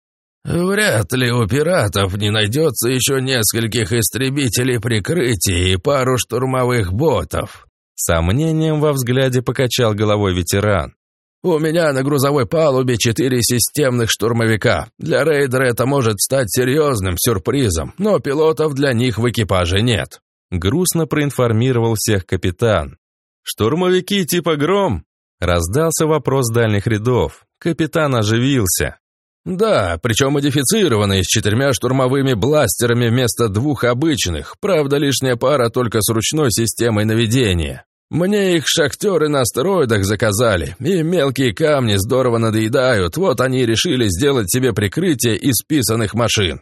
S3: «Вряд ли у пиратов не найдется еще нескольких истребителей прикрытия и пару штурмовых ботов».
S1: Сомнением во взгляде покачал головой ветеран.
S3: «У меня на грузовой палубе четыре системных штурмовика. Для рейдера это может стать серьезным сюрпризом, но пилотов для них в экипаже нет».
S1: Грустно проинформировал всех капитан. «Штурмовики типа «Гром»?» Раздался вопрос дальних рядов. Капитан оживился.
S3: «Да, причем модифицированные, с четырьмя штурмовыми бластерами вместо двух обычных, правда лишняя пара только с ручной системой наведения. Мне их шахтеры на астероидах заказали, и мелкие камни здорово надоедают, вот они решили сделать себе прикрытие из списанных машин.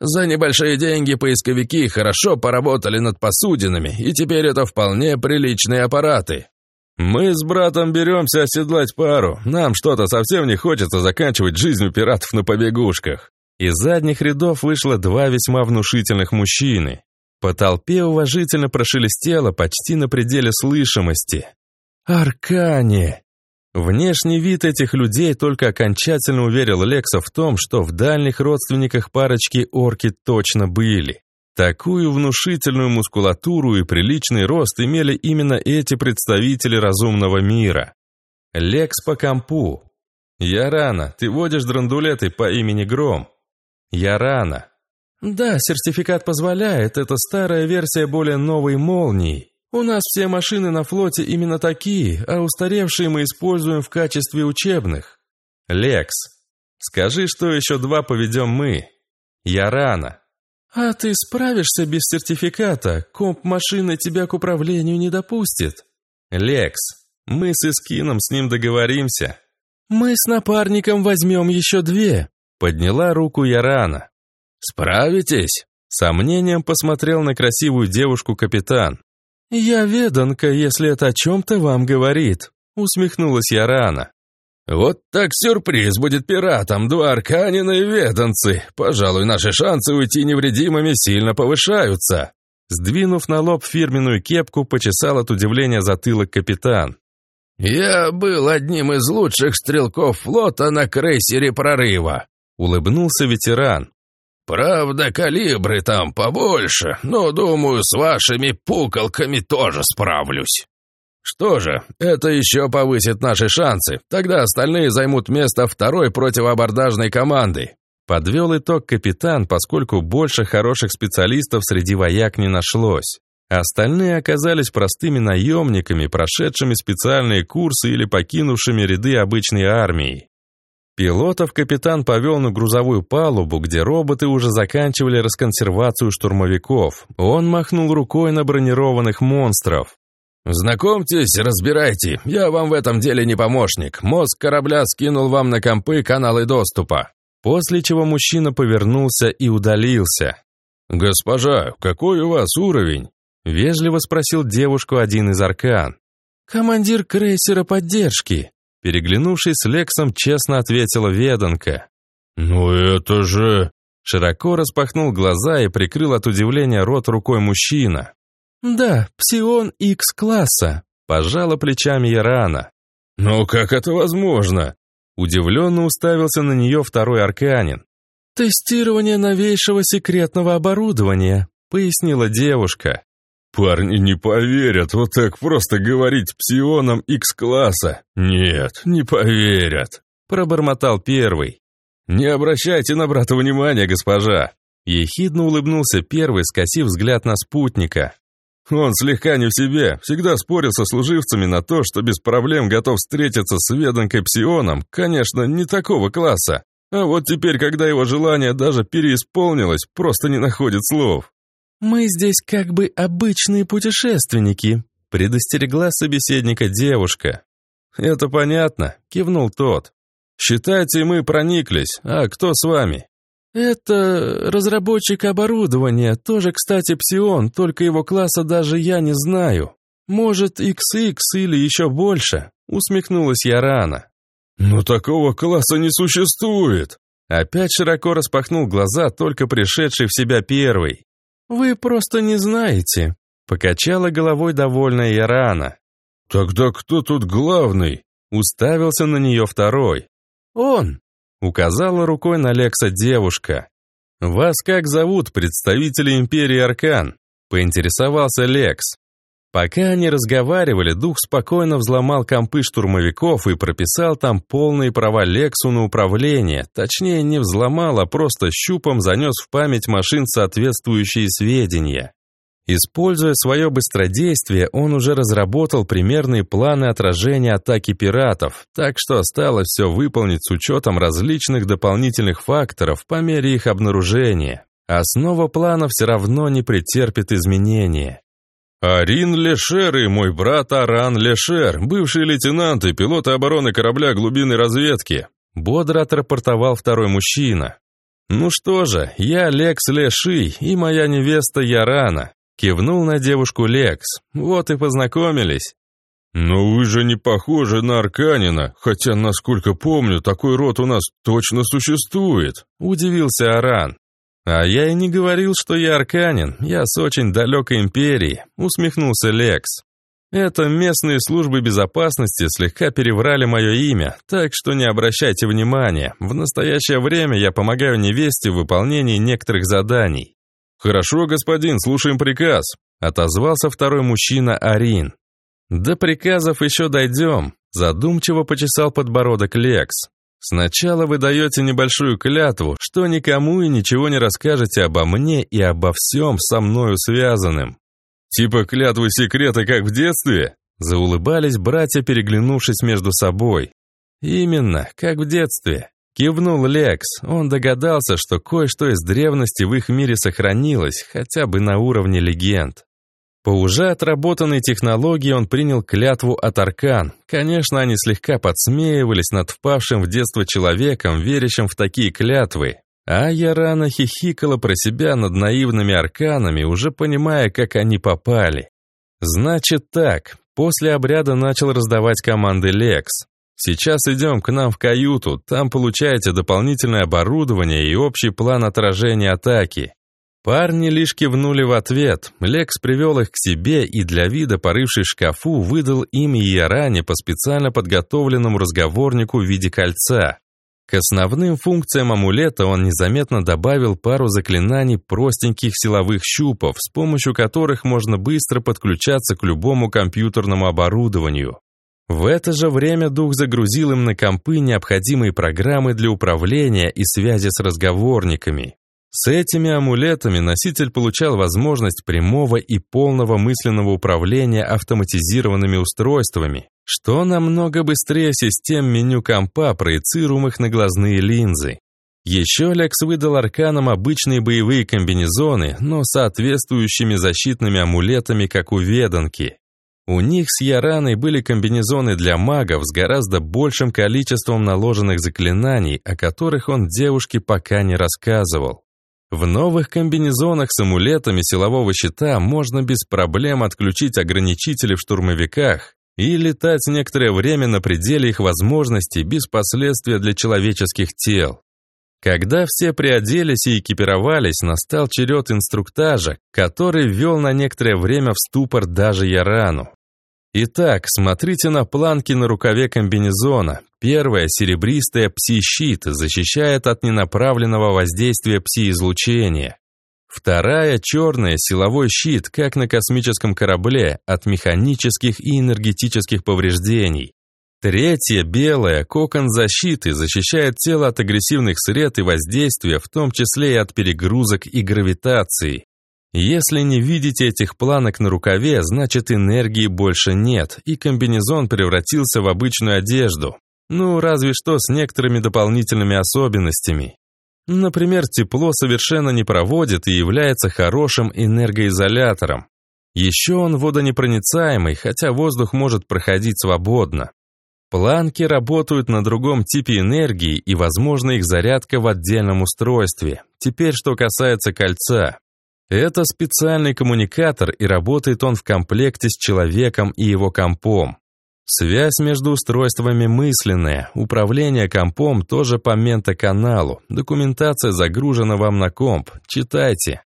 S3: За небольшие деньги поисковики хорошо поработали над посудинами, и теперь это вполне приличные аппараты.
S1: «Мы с братом беремся оседлать пару. Нам что-то совсем не хочется заканчивать жизнь у пиратов на побегушках». Из задних рядов вышло два весьма внушительных мужчины. По толпе уважительно прошелестело почти на пределе слышимости. «Аркане!» Внешний вид этих людей только окончательно уверил Лекса в том, что в дальних родственниках парочки орки точно были. Такую внушительную мускулатуру и приличный рост имели именно эти представители разумного мира. Лекс по компу. Я рано, ты водишь драндулеты по имени Гром. Я рано. Да, сертификат позволяет, это старая версия более новой молнии. У нас все машины на флоте именно такие, а устаревшие мы используем в качестве учебных. Лекс, скажи, что еще два поведем мы. Я рано. А ты справишься без сертификата, комп машины тебя к управлению не допустит. Лекс, мы с Искином с ним договоримся. Мы с напарником возьмем еще две. Подняла руку Ярана. Справитесь? Сомнением посмотрел на красивую девушку капитан. «Я веданка, если это о чем-то вам говорит», — усмехнулась я рано. «Вот так сюрприз будет пиратам, два арканина и веданцы. Пожалуй, наши шансы уйти невредимыми сильно повышаются». Сдвинув на лоб фирменную кепку, почесал от удивления затылок капитан. «Я был одним из лучших стрелков флота на крейсере прорыва», — улыбнулся ветеран. Правда, калибры там побольше, но, думаю, с вашими пуколками тоже справлюсь. Что же, это еще повысит наши шансы. Тогда остальные займут место второй противоабордажной команды. Подвел итог капитан, поскольку больше хороших специалистов среди вояк не нашлось. Остальные оказались простыми наемниками, прошедшими специальные курсы или покинувшими ряды обычной армии. Пилотов капитан повел на грузовую палубу, где роботы уже заканчивали расконсервацию штурмовиков. Он махнул рукой на бронированных монстров. «Знакомьтесь, разбирайте, я вам в этом деле не помощник. Мозг корабля скинул вам на компы каналы доступа». После чего мужчина повернулся и удалился. «Госпожа, какой у вас уровень?» Вежливо спросил девушку один из аркан. «Командир крейсера поддержки», Переглянувшись с Лексом, честно ответила веданка. «Ну это же...» Широко распахнул глаза и прикрыл от удивления рот рукой мужчина. «Да, псион X-класса», — пожала плечами Ярана. «Но как это возможно?» Удивленно уставился на нее второй арканин. «Тестирование новейшего секретного оборудования», — пояснила девушка. Парни не поверят вот так просто говорить псионом X-класса. Нет, не поверят. Пробормотал первый. Не обращайте на брата внимания, госпожа. Ехидно улыбнулся первый, скосив взгляд на спутника. Он слегка не в себе, всегда спорил со служивцами на то, что без проблем готов встретиться с веданкой псионом, конечно, не такого класса. А вот теперь, когда его желание даже переисполнилось, просто не находит слов. «Мы здесь как бы обычные путешественники», — предостерегла собеседника девушка. «Это понятно», — кивнул тот. «Считайте, мы прониклись. А кто с вами?» «Это разработчик оборудования, тоже, кстати, псион, только его класса даже я не знаю. Может, XX или еще больше», — усмехнулась я рано. «Но такого класса не существует!» Опять широко распахнул глаза, только пришедший в себя первый. «Вы просто не знаете», — покачала головой довольная Ярана. «Тогда кто тут главный?» — уставился на нее второй. «Он», — указала рукой на Лекса девушка. «Вас как зовут, представители Империи Аркан?» — поинтересовался Лекс. Пока они разговаривали, дух спокойно взломал компы штурмовиков и прописал там полные права Лексу на управление, точнее не взломал, а просто щупом занес в память машин соответствующие сведения. Используя свое быстродействие, он уже разработал примерные планы отражения атаки пиратов, так что осталось все выполнить с учетом различных дополнительных факторов по мере их обнаружения. Основа плана все равно не претерпит изменения. Арин Лешер и мой брат Аран Лешер, бывший лейтенант и пилот обороны корабля глубинной разведки. Бодро отрапортовал второй мужчина. «Ну что же, я Лекс Леши и моя невеста Ярана», кивнул на девушку Лекс. «Вот и познакомились». «Но вы же не похожи на Арканина, хотя, насколько помню, такой род у нас точно существует», удивился Аран. «А я и не говорил, что я арканин, я с очень далекой империи», — усмехнулся Лекс. Это местные службы безопасности слегка переврали мое имя, так что не обращайте внимания. В настоящее время я помогаю невесте в выполнении некоторых заданий. Хорошо, господин, слушаем приказ, отозвался второй мужчина Арин. До приказов еще дойдем, задумчиво почесал подбородок Лекс. Сначала вы даете небольшую клятву, что никому и ничего не расскажете обо мне и обо всем со мною связанным. «Типа клятвы секрета, как в детстве?» Заулыбались братья, переглянувшись между собой. «Именно, как в детстве», — кивнул Лекс. Он догадался, что кое-что из древности в их мире сохранилось, хотя бы на уровне легенд. По уже отработанной технологии он принял клятву от Аркан. Конечно, они слегка подсмеивались над впавшим в детство человеком, верящим в такие клятвы. А я рано хихикала про себя над наивными арканами, уже понимая, как они попали. Значит так, после обряда начал раздавать команды Лекс. Сейчас идем к нам в каюту, там получаете дополнительное оборудование и общий план отражения атаки. Парни лишь кивнули в ответ. Лекс привел их к себе и для вида, порывший в шкафу, выдал им и Яране по специально подготовленному разговорнику в виде кольца. К основным функциям амулета он незаметно добавил пару заклинаний простеньких силовых щупов, с помощью которых можно быстро подключаться к любому компьютерному оборудованию. В это же время дух загрузил им на компы необходимые программы для управления и связи с разговорниками. С этими амулетами носитель получал возможность прямого и полного мысленного управления автоматизированными устройствами, что намного быстрее систем меню компа, проецируемых на глазные линзы. Еще Лекс выдал арканам обычные боевые комбинезоны, но соответствующими защитными амулетами, как у веданки. У них с Яраной были комбинезоны для магов с гораздо большим количеством наложенных заклинаний, о которых он девушке пока не рассказывал. В новых комбинезонах с амулетами силового щита можно без проблем отключить ограничители в штурмовиках и летать некоторое время на пределе их возможностей без последствия для человеческих тел. Когда все приоделись и экипировались, настал черед инструктажа, который ввел на некоторое время в ступор даже Ярану. Итак, смотрите на планки на рукаве комбинезона. Первая серебристая пси-щит защищает от ненаправленного воздействия пси-излучения. Вторая черная силовой щит, как на космическом корабле, от механических и энергетических повреждений. Третья белая кокон защиты защищает тело от агрессивных сред и воздействия, в том числе и от перегрузок и гравитации. Если не видите этих планок на рукаве, значит энергии больше нет, и комбинезон превратился в обычную одежду. Ну, разве что с некоторыми дополнительными особенностями. Например, тепло совершенно не проводит и является хорошим энергоизолятором. Еще он водонепроницаемый, хотя воздух может проходить свободно. Планки работают на другом типе энергии и, возможно, их зарядка в отдельном устройстве. Теперь, что касается кольца. Это специальный коммуникатор, и работает он в комплекте с человеком и его компом. Связь между устройствами мысленная, управление компом тоже по ментоканалу, документация загружена вам на комп, читайте.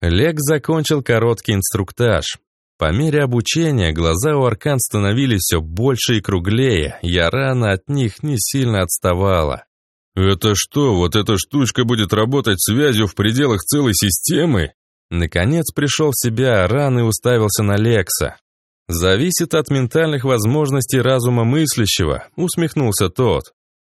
S1: Лек закончил короткий инструктаж. По мере обучения глаза у Аркан становились все больше и круглее, я рано от них не сильно отставала.
S3: «Это что, вот эта штучка будет работать связью в пределах целой системы?»
S1: Наконец пришел в себя Аран и уставился на Лекса. «Зависит от ментальных возможностей разума мыслящего», — усмехнулся тот.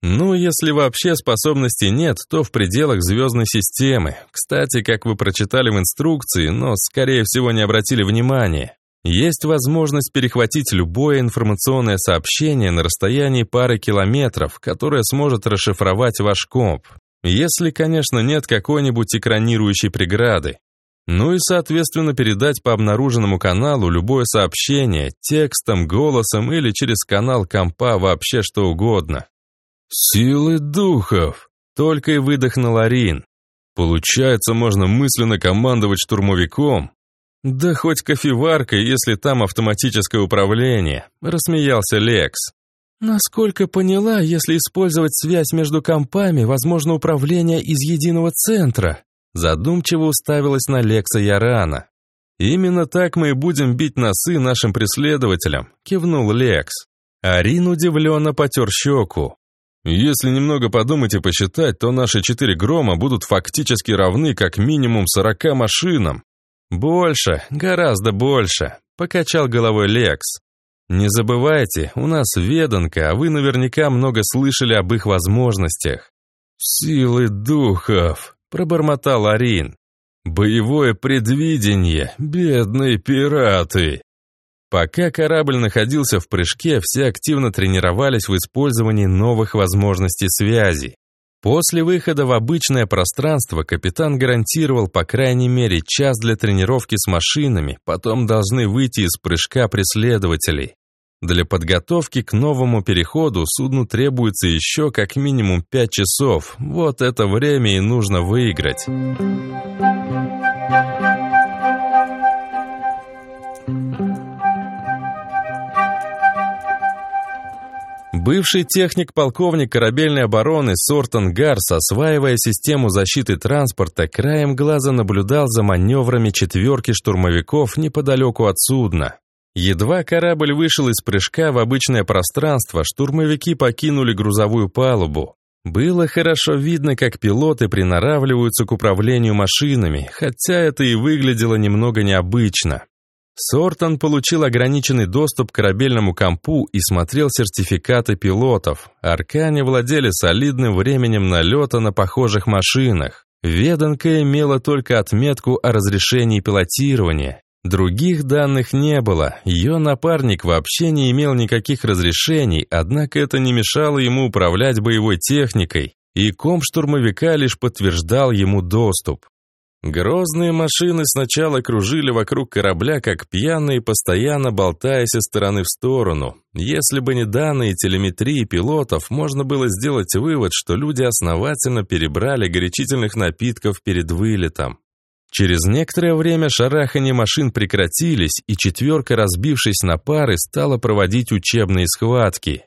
S1: «Ну, если вообще способностей нет, то в пределах звездной системы. Кстати, как вы прочитали в инструкции, но, скорее всего, не обратили внимания, есть возможность перехватить любое информационное сообщение на расстоянии пары километров, которое сможет расшифровать ваш комп. Если, конечно, нет какой-нибудь экранирующей преграды. Ну и, соответственно, передать по обнаруженному каналу любое сообщение, текстом, голосом или через канал компа вообще что угодно.
S3: «Силы духов!» — только и выдохнул Арин. «Получается, можно мысленно командовать штурмовиком?»
S1: «Да хоть кофеваркой, если там автоматическое управление», — рассмеялся Лекс. «Насколько поняла, если использовать связь между компами, возможно управление из единого центра», Задумчиво уставилась на Лекса Ярана. «Именно так мы и будем бить носы нашим преследователям», — кивнул Лекс. Арин удивленно потер щеку. «Если немного подумать и посчитать, то наши четыре грома будут фактически равны как минимум сорока машинам». «Больше, гораздо больше», — покачал головой Лекс. «Не забывайте, у нас веданка, а вы наверняка много слышали об их возможностях». «Силы духов», — пробормотал Арин. «Боевое предвидение, бедные пираты!» Пока корабль находился в прыжке, все активно тренировались в использовании новых возможностей связи. После выхода в обычное пространство капитан гарантировал по крайней мере час для тренировки с машинами, потом должны выйти из прыжка преследователей. Для подготовки к новому переходу судну требуется еще как минимум 5 часов. Вот это время и нужно выиграть. Бывший техник-полковник корабельной обороны Сортон Гарс, осваивая систему защиты транспорта, краем глаза наблюдал за маневрами четверки штурмовиков неподалеку от судна. Едва корабль вышел из прыжка в обычное пространство, штурмовики покинули грузовую палубу. Было хорошо видно, как пилоты приноравливаются к управлению машинами, хотя это и выглядело немного необычно. Сортон получил ограниченный доступ к корабельному компу и смотрел сертификаты пилотов. Аркане владели солидным временем налета на похожих машинах. Веданка имела только отметку о разрешении пилотирования. Других данных не было, ее напарник вообще не имел никаких разрешений, однако это не мешало ему управлять боевой техникой, и ком штурмовика лишь подтверждал ему доступ. Грозные машины сначала кружили вокруг корабля, как пьяные, постоянно болтаясь из стороны в сторону. Если бы не данные телеметрии пилотов, можно было сделать вывод, что люди основательно перебрали горячительных напитков перед вылетом. Через некоторое время шарахания машин прекратились, и четверка, разбившись на пары, стала проводить учебные схватки.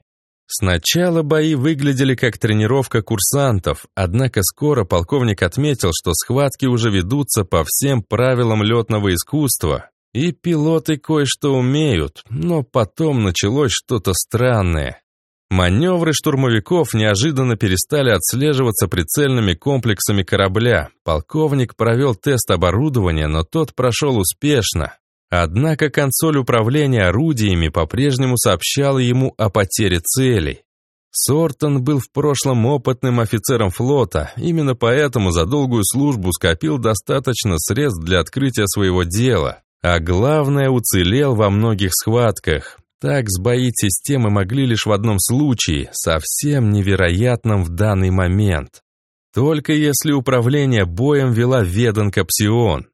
S1: Сначала бои выглядели как тренировка курсантов, однако скоро полковник отметил, что схватки уже ведутся по всем правилам летного искусства, и пилоты кое-что умеют, но потом началось что-то странное. Маневры штурмовиков неожиданно перестали отслеживаться прицельными комплексами корабля. Полковник провел тест оборудования, но тот прошел успешно. Однако консоль управления орудиями по-прежнему сообщала ему о потере целей. Сортон был в прошлом опытным офицером флота, именно поэтому за долгую службу скопил достаточно средств для открытия своего дела, а главное уцелел во многих схватках. Так сбоить системы могли лишь в одном случае, совсем невероятном в данный момент. Только если управление боем вела веданка Псион.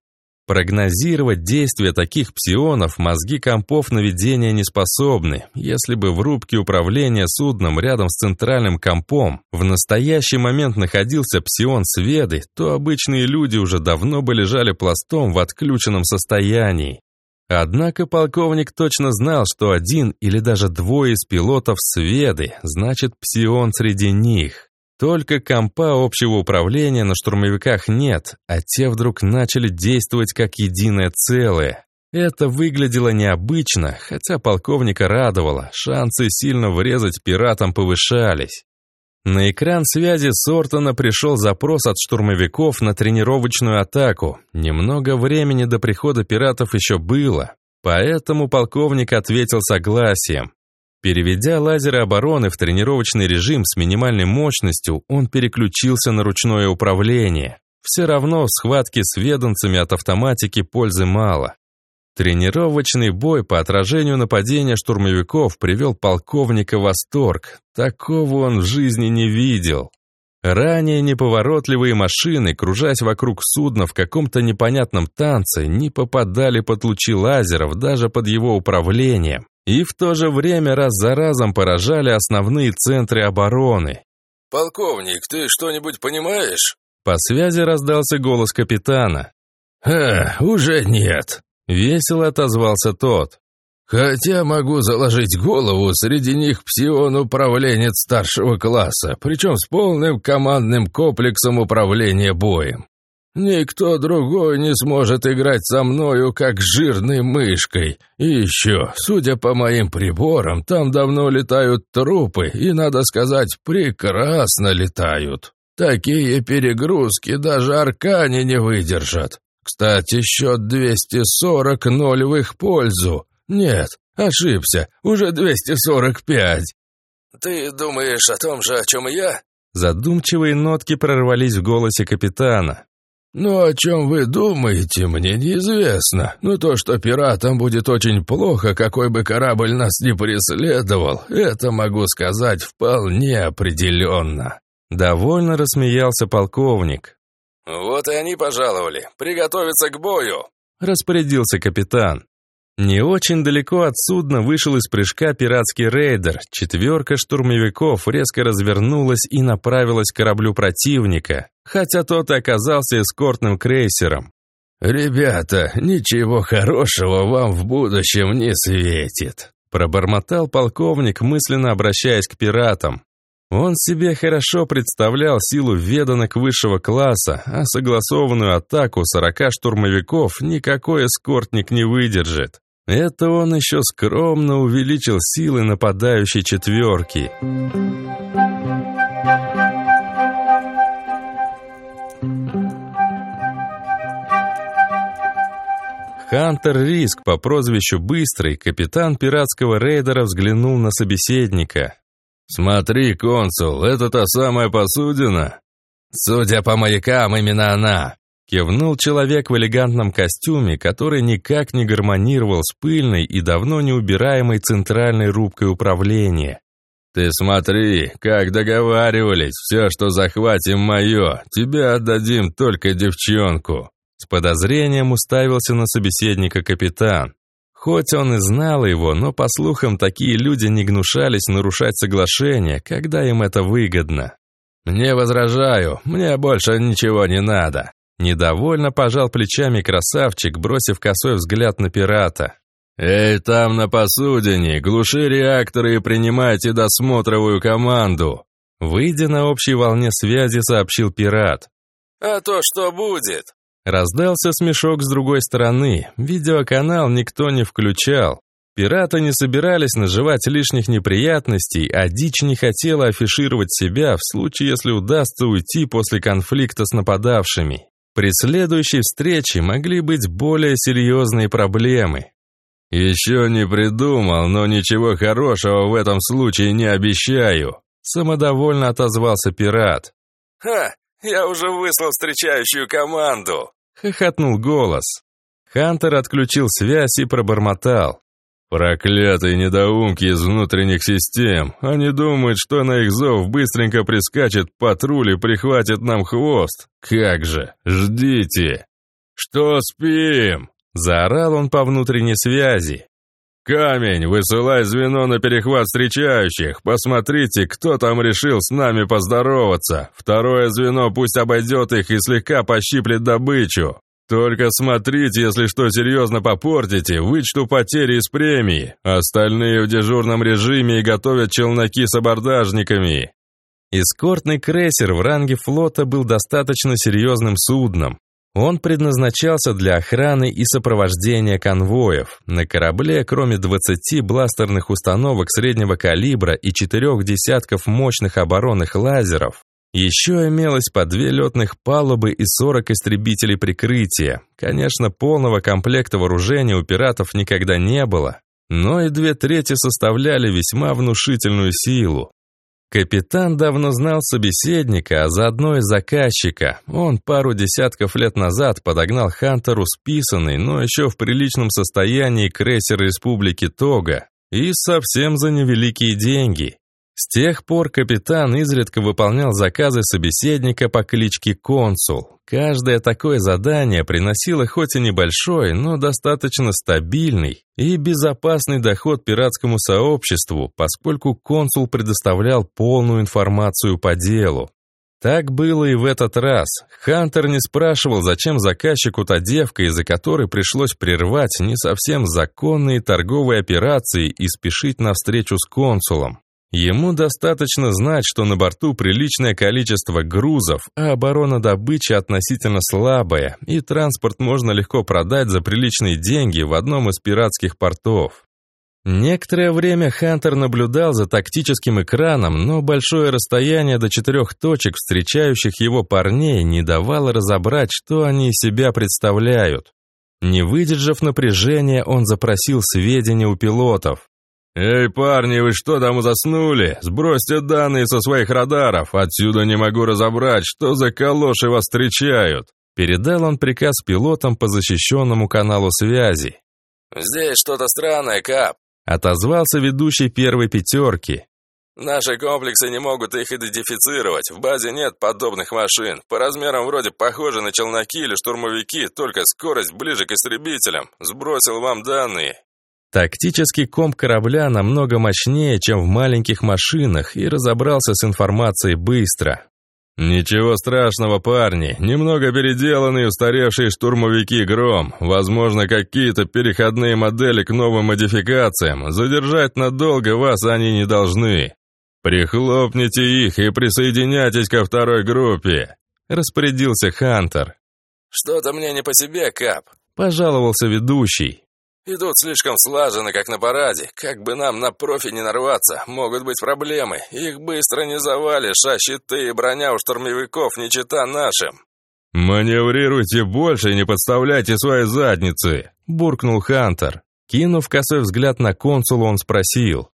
S1: Прогнозировать действия таких псионов мозги компов наведения не способны. Если бы в рубке управления судном рядом с центральным компом в настоящий момент находился псион Сведы, то обычные люди уже давно бы лежали пластом в отключенном состоянии. Однако полковник точно знал, что один или даже двое из пилотов сведы, значит псион среди них. Только компа общего управления на штурмовиках нет, а те вдруг начали действовать как единое целое. Это выглядело необычно, хотя полковника радовало, шансы сильно врезать пиратам повышались. На экран связи Сортона пришел запрос от штурмовиков на тренировочную атаку. Немного времени до прихода пиратов еще было, поэтому полковник ответил согласием. Переведя лазеры обороны в тренировочный режим с минимальной мощностью, он переключился на ручное управление. Все равно в схватке с веданцами от автоматики пользы мало. Тренировочный бой по отражению нападения штурмовиков привел полковника в восторг. Такого он в жизни не видел. Ранее неповоротливые машины, кружась вокруг судна в каком-то непонятном танце, не попадали под лучи лазеров даже под его управлением, и в то же время раз за разом поражали основные центры обороны.
S3: «Полковник, ты что-нибудь понимаешь?»
S1: По связи раздался голос капитана.
S3: «А, уже нет»,
S1: Весело отозвался тот.
S3: «Хотя могу заложить голову, среди них псион-управленец старшего класса, причем с полным командным комплексом управления боем. Никто другой не сможет играть со мною, как жирной мышкой. И еще, судя по моим приборам, там давно летают трупы, и, надо сказать, прекрасно летают. Такие перегрузки даже аркане не выдержат. Кстати, счет 240-0 в их пользу. Нет, ошибся, уже 245.
S2: «Ты думаешь о том же, о чем и я?»
S1: Задумчивые нотки прорвались в голосе капитана.
S3: «Ну, о чем вы думаете, мне неизвестно. Но то, что пиратам будет очень плохо, какой бы корабль нас ни преследовал, это могу сказать вполне определенно».
S1: Довольно рассмеялся полковник.
S2: «Вот и они пожаловали. Приготовиться к бою!»
S1: Распорядился капитан. Не очень далеко от судна вышел из прыжка пиратский рейдер. Четверка штурмовиков резко развернулась и направилась к кораблю противника, хотя тот и оказался эскортным крейсером.
S3: «Ребята, ничего хорошего вам в будущем не светит»,
S1: пробормотал полковник, мысленно обращаясь к пиратам. Он себе хорошо представлял силу веданок высшего класса, а согласованную атаку 40 штурмовиков никакой эскортник не выдержит. Это он еще скромно увеличил силы нападающей четверки. Хантер Риск по прозвищу Быстрый, капитан пиратского рейдера, взглянул на собеседника.
S3: «Смотри, консул, это та самая посудина?»
S2: «Судя по маякам, именно она»,
S1: Кивнул человек в элегантном костюме, который никак не гармонировал с пыльной и давно неубираемой центральной рубкой управления.
S3: «Ты смотри, как договаривались, все, что захватим мое, тебе отдадим только девчонку».
S1: С подозрением уставился на собеседника капитан. Хоть он и знал его, но, по слухам, такие люди не гнушались нарушать соглашение, когда им это выгодно.
S2: «Не возражаю, мне больше ничего не надо»,
S1: Недовольно пожал плечами красавчик, бросив косой взгляд на пирата.
S3: «Эй, там на посудине, глуши реакторы и принимайте досмотровую команду!»
S1: Выйдя на общей волне связи, сообщил пират.
S2: «А то что будет?»
S1: Раздался смешок с другой стороны. Видеоканал никто не включал. Пираты не собирались наживать лишних неприятностей, а дичь не хотела афишировать себя в случае, если удастся уйти после конфликта с нападавшими. При следующей встрече могли быть более серьезные проблемы.
S3: «Еще не придумал, но ничего хорошего в этом случае не обещаю»,
S1: самодовольно отозвался пират.
S2: «Ха, я уже выслал встречающую команду»,
S1: хохотнул голос. Хантер отключил связь и пробормотал.
S3: Проклятые недоумки из внутренних систем. Они думают, что на их зов быстренько прискачет патруль и прихватит нам хвост. Как же, ждите. Что спим?
S1: Заорал он по внутренней связи.
S3: «Камень, высылай звено на перехват встречающих. Посмотрите, кто там решил с нами поздороваться. Второе звено пусть обойдет их и слегка пощиплет добычу. Только смотрите, если что серьезно попортите, вычту потери из премии. Остальные в дежурном режиме и готовят челноки с абордажниками.
S1: Эскортный крейсер в ранге флота был достаточно серьезным судном. Он предназначался для охраны и сопровождения конвоев. На корабле, кроме 20 бластерных установок среднего калибра и четырех десятков мощных оборонных лазеров, еще имелось по две летных палубы и 40 истребителей прикрытия. Конечно, полного комплекта вооружения у пиратов никогда не было, но и две трети составляли весьма внушительную силу. Капитан давно знал собеседника, а заодно и заказчика. Он пару десятков лет назад подогнал Хантеру списанный, но еще в приличном состоянии крейсер Республики Тога, и совсем за невеликие деньги. С тех пор капитан изредка выполнял заказы собеседника по кличке Консул. Каждое такое задание приносило хоть и небольшой, но достаточно стабильный и безопасный доход пиратскому сообществу, поскольку консул предоставлял полную информацию по делу. Так было и в этот раз. Хантер не спрашивал, зачем заказчику та девка, из-за которой пришлось прервать не совсем законные торговые операции и спешить навстречу с консулом. Ему достаточно знать, что на борту приличное количество грузов, а оборона добычи относительно слабая, и транспорт можно легко продать за приличные деньги в одном из пиратских портов. Некоторое время Хантер наблюдал за тактическим экраном, но большое расстояние до четырех точек, встречающих его парней, не давало разобрать, что они из себя представляют. Не выдержав напряжения, он запросил сведения у пилотов. «Эй, парни, вы что там заснули? Сбросьте данные со своих радаров, отсюда не могу разобрать, что за калоши вас встречают!» Передал он приказ пилотам по защищенному каналу связи.
S2: «Здесь что-то странное, Кап», —
S1: отозвался ведущий первой пятерки.
S2: «Наши комплексы не могут их идентифицировать. В базе нет подобных машин. По размерам вроде похожи на челноки или штурмовики, только скорость ближе к истребителям. Сбросил вам данные.
S1: Тактический комп корабля намного мощнее, чем в маленьких машинах, и разобрался с информацией быстро. «Ничего страшного, парни. Немного переделанные устаревшие штурмовики «Гром». Возможно, какие-то переходные модели к новым модификациям. Задержать надолго вас они не должны. Прихлопните их и присоединяйтесь ко второй группе», — распорядился Хантер.
S2: «Что-то мне не по себе, Кап», —
S1: пожаловался ведущий.
S2: Идут слишком слаженно, как на параде. Как бы нам на профи не нарваться, могут быть проблемы. Их быстро не завалишь, а щиты и броня у штурмовиков не чита нашим.
S1: «Маневрируйте больше и не подставляйте свои задницы», — буркнул Хантер. Кинув косой взгляд на консула, он спросил.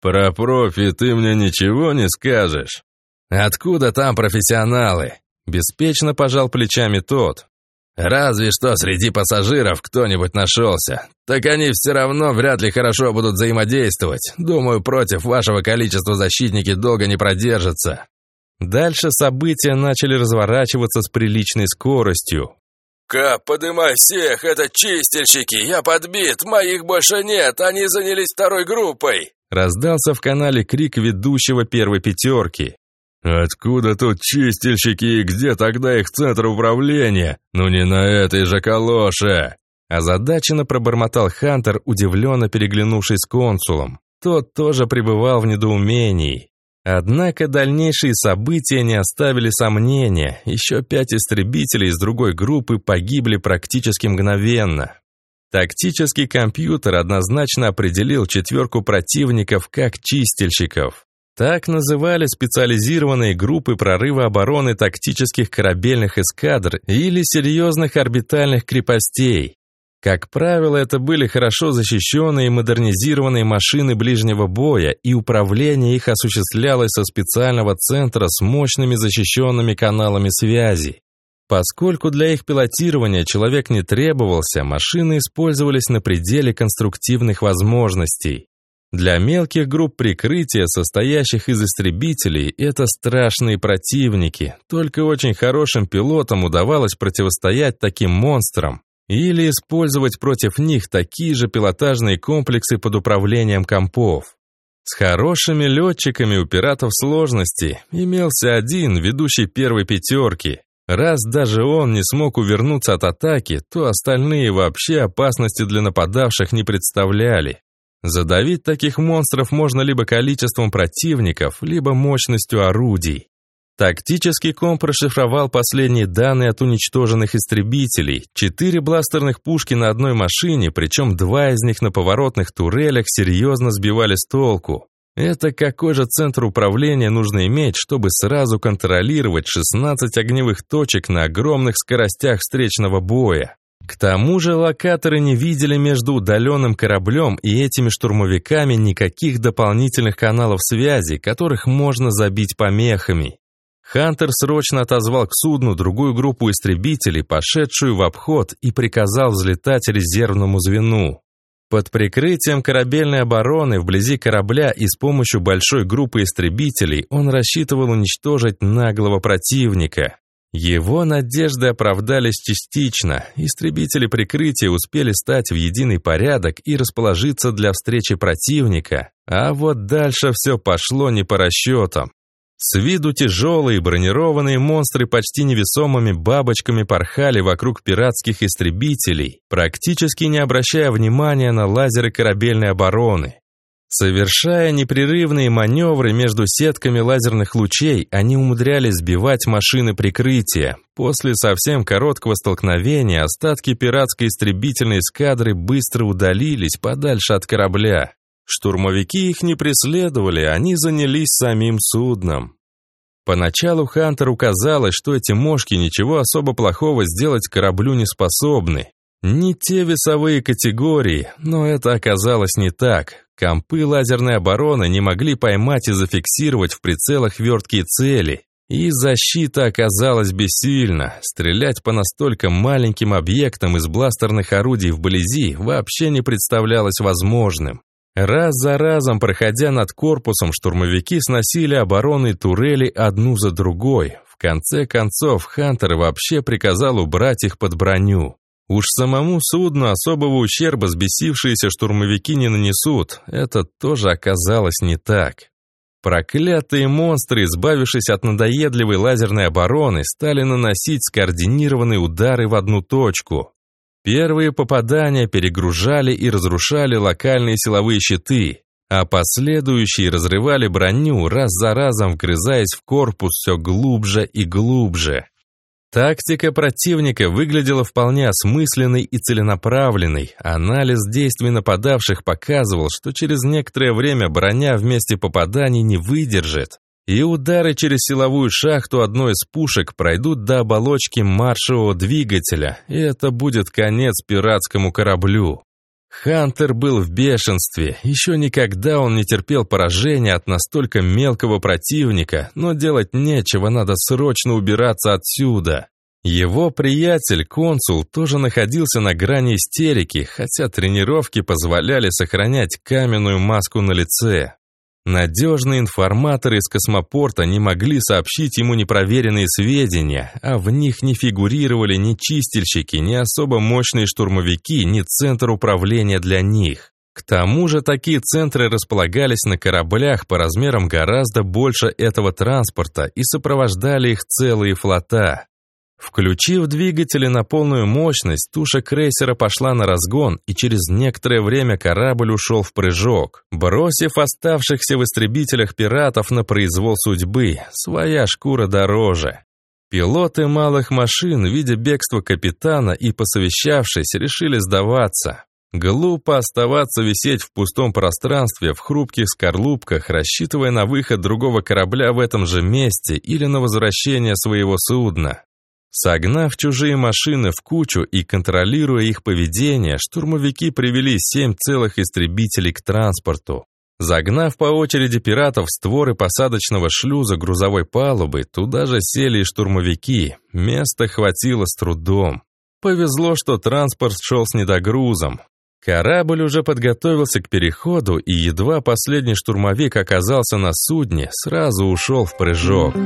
S1: «Про профи ты мне ничего не скажешь?»
S2: «Откуда там профессионалы?» Беспечно пожал плечами тот. Разве что среди пассажиров кто-нибудь нашелся. Так они все равно вряд ли хорошо будут взаимодействовать. Думаю, против вашего количества защитники долго не продержатся.
S1: Дальше события начали разворачиваться с приличной скоростью.
S2: «Кап, подымай всех, это чистильщики, я подбит, моих больше нет, они занялись второй группой!»
S1: Раздался в канале крик ведущего первой пятерки. «Откуда тут чистильщики и где тогда их центр управления? Ну не на этой же калоше!» Озадаченно пробормотал Хантер, удивленно переглянувшись с консулом. Тот тоже пребывал в недоумении. Однако дальнейшие события не оставили сомнения. Еще пять истребителей из другой группы погибли практически мгновенно. Тактический компьютер однозначно определил четверку противников как чистильщиков. Так называли специализированные группы прорыва обороны тактических корабельных эскадр или серьезных орбитальных крепостей. Как правило, это были хорошо защищенные и модернизированные машины ближнего боя, и управление их осуществлялось со специального центра с мощными защищенными каналами связи. Поскольку для их пилотирования человек не требовался, машины использовались на пределе конструктивных возможностей. Для мелких групп прикрытия, состоящих из истребителей, это страшные противники. Только очень хорошим пилотам удавалось противостоять таким монстрам или использовать против них такие же пилотажные комплексы под управлением компов. С хорошими летчиками у пиратов сложности имелся один, ведущий первой пятерки. Раз даже он не смог увернуться от атаки, то остальные вообще опасности для нападавших не представляли. Задавить таких монстров можно либо количеством противников, либо мощностью орудий. Тактический комп расшифровал последние данные от уничтоженных истребителей. Четыре бластерных пушки на одной машине, причем два из них на поворотных турелях серьезно сбивали с толку. Это какой же центр управления нужно иметь, чтобы сразу контролировать 16 огневых точек на огромных скоростях встречного боя? К тому же локаторы не видели между удаленным кораблем и этими штурмовиками никаких дополнительных каналов связи, которых можно забить помехами. Хантер срочно отозвал к судну другую группу истребителей, пошедшую в обход, и приказал взлетать резервному звену. Под прикрытием корабельной обороны вблизи корабля и с помощью большой группы истребителей он рассчитывал уничтожить наглого противника. Его надежды оправдались частично. Истребители прикрытия успели стать в единый порядок и расположиться для встречи противника. А вот дальше все пошло не по расчетам. С виду тяжелые бронированные монстры почти невесомыми бабочками порхали вокруг пиратских истребителей, практически не обращая внимания на лазеры корабельной обороны. Совершая непрерывные маневры между сетками лазерных лучей, они умудрялись сбивать машины прикрытия. После совсем короткого столкновения остатки пиратской истребительной эскадры быстро удалились подальше от корабля. Штурмовики их не преследовали, они занялись самим судном. Поначалу Хантеру казалось, что эти мошки ничего особо плохого сделать кораблю не способны. Не те весовые категории, но это оказалось не так. Компы лазерной обороны не могли поймать и зафиксировать в прицелах верткие цели. И защита оказалась бессильна. Стрелять по настолько маленьким объектам из бластерных орудий вблизи вообще не представлялось возможным. Раз за разом, проходя над корпусом, штурмовики сносили обороны турели одну за другой. В конце концов, Хантер вообще приказал убрать их под броню. Уж самому судну особого ущерба сбесившиеся штурмовики не нанесут. Это тоже оказалось не так. Проклятые монстры, избавившись от надоедливой лазерной обороны, стали наносить скоординированные удары в одну точку. Первые попадания перегружали и разрушали локальные силовые щиты, а последующие разрывали броню, раз за разом вгрызаясь в корпус все глубже и глубже. Тактика противника выглядела вполне осмысленной и целенаправленной. Анализ действий нападавших показывал, что через некоторое время броня вместе попаданий не выдержит, и удары через силовую шахту одной из пушек пройдут до оболочки маршевого двигателя, и это будет конец пиратскому кораблю. Хантер был в бешенстве. Еще никогда он не терпел поражения от настолько мелкого противника, но делать нечего, надо срочно убираться отсюда. Его приятель, консул, тоже находился на грани истерики, хотя тренировки позволяли сохранять каменную маску на лице. Надежные информаторы из космопорта не могли сообщить ему непроверенные сведения, а в них не фигурировали ни чистильщики, ни особо мощные штурмовики, ни центр управления для них. К тому же такие центры располагались на кораблях по размерам гораздо больше этого транспорта и сопровождали их целые флота. Включив двигатели на полную мощность, туша крейсера пошла на разгон, и через некоторое время корабль ушел в прыжок, бросив оставшихся в истребителях пиратов на произвол судьбы. Своя шкура дороже. Пилоты малых машин, видя бегство капитана и посовещавшись, решили сдаваться. Глупо оставаться висеть в пустом пространстве в хрупких скорлупках, рассчитывая на выход другого корабля в этом же месте или на возвращение своего судна. Согнав чужие машины в кучу и контролируя их поведение, штурмовики привели семь целых истребителей к транспорту. Загнав по очереди пиратов в створы посадочного шлюза грузовой палубы, туда же сели и штурмовики. Места хватило с трудом. Повезло, что транспорт шел с недогрузом. Корабль уже подготовился к переходу, и едва последний штурмовик оказался на судне, сразу ушел в прыжок.